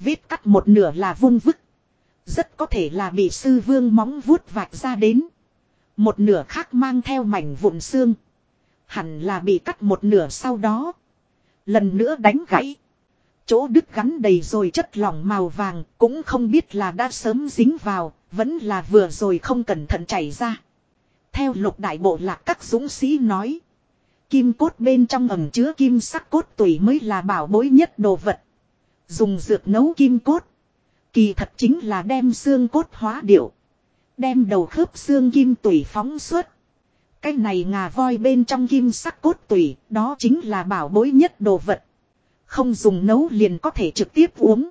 Vết cắt một nửa là vung vức. Rất có thể là bị sư vương móng vuốt vạch ra đến. Một nửa khác mang theo mảnh vụn xương. Hẳn là bị cắt một nửa sau đó. Lần nữa đánh gãy. Chỗ đứt gắn đầy rồi chất lỏng màu vàng cũng không biết là đã sớm dính vào, vẫn là vừa rồi không cẩn thận chảy ra. Theo lục đại bộ lạc các dũng sĩ nói. Kim cốt bên trong ẩm chứa kim sắc cốt tủy mới là bảo bối nhất đồ vật. Dùng dược nấu kim cốt. Kỳ thật chính là đem xương cốt hóa điệu. Đem đầu khớp xương kim tủy phóng suốt. Cái này ngà voi bên trong kim sắc cốt tủy, đó chính là bảo bối nhất đồ vật. Không dùng nấu liền có thể trực tiếp uống.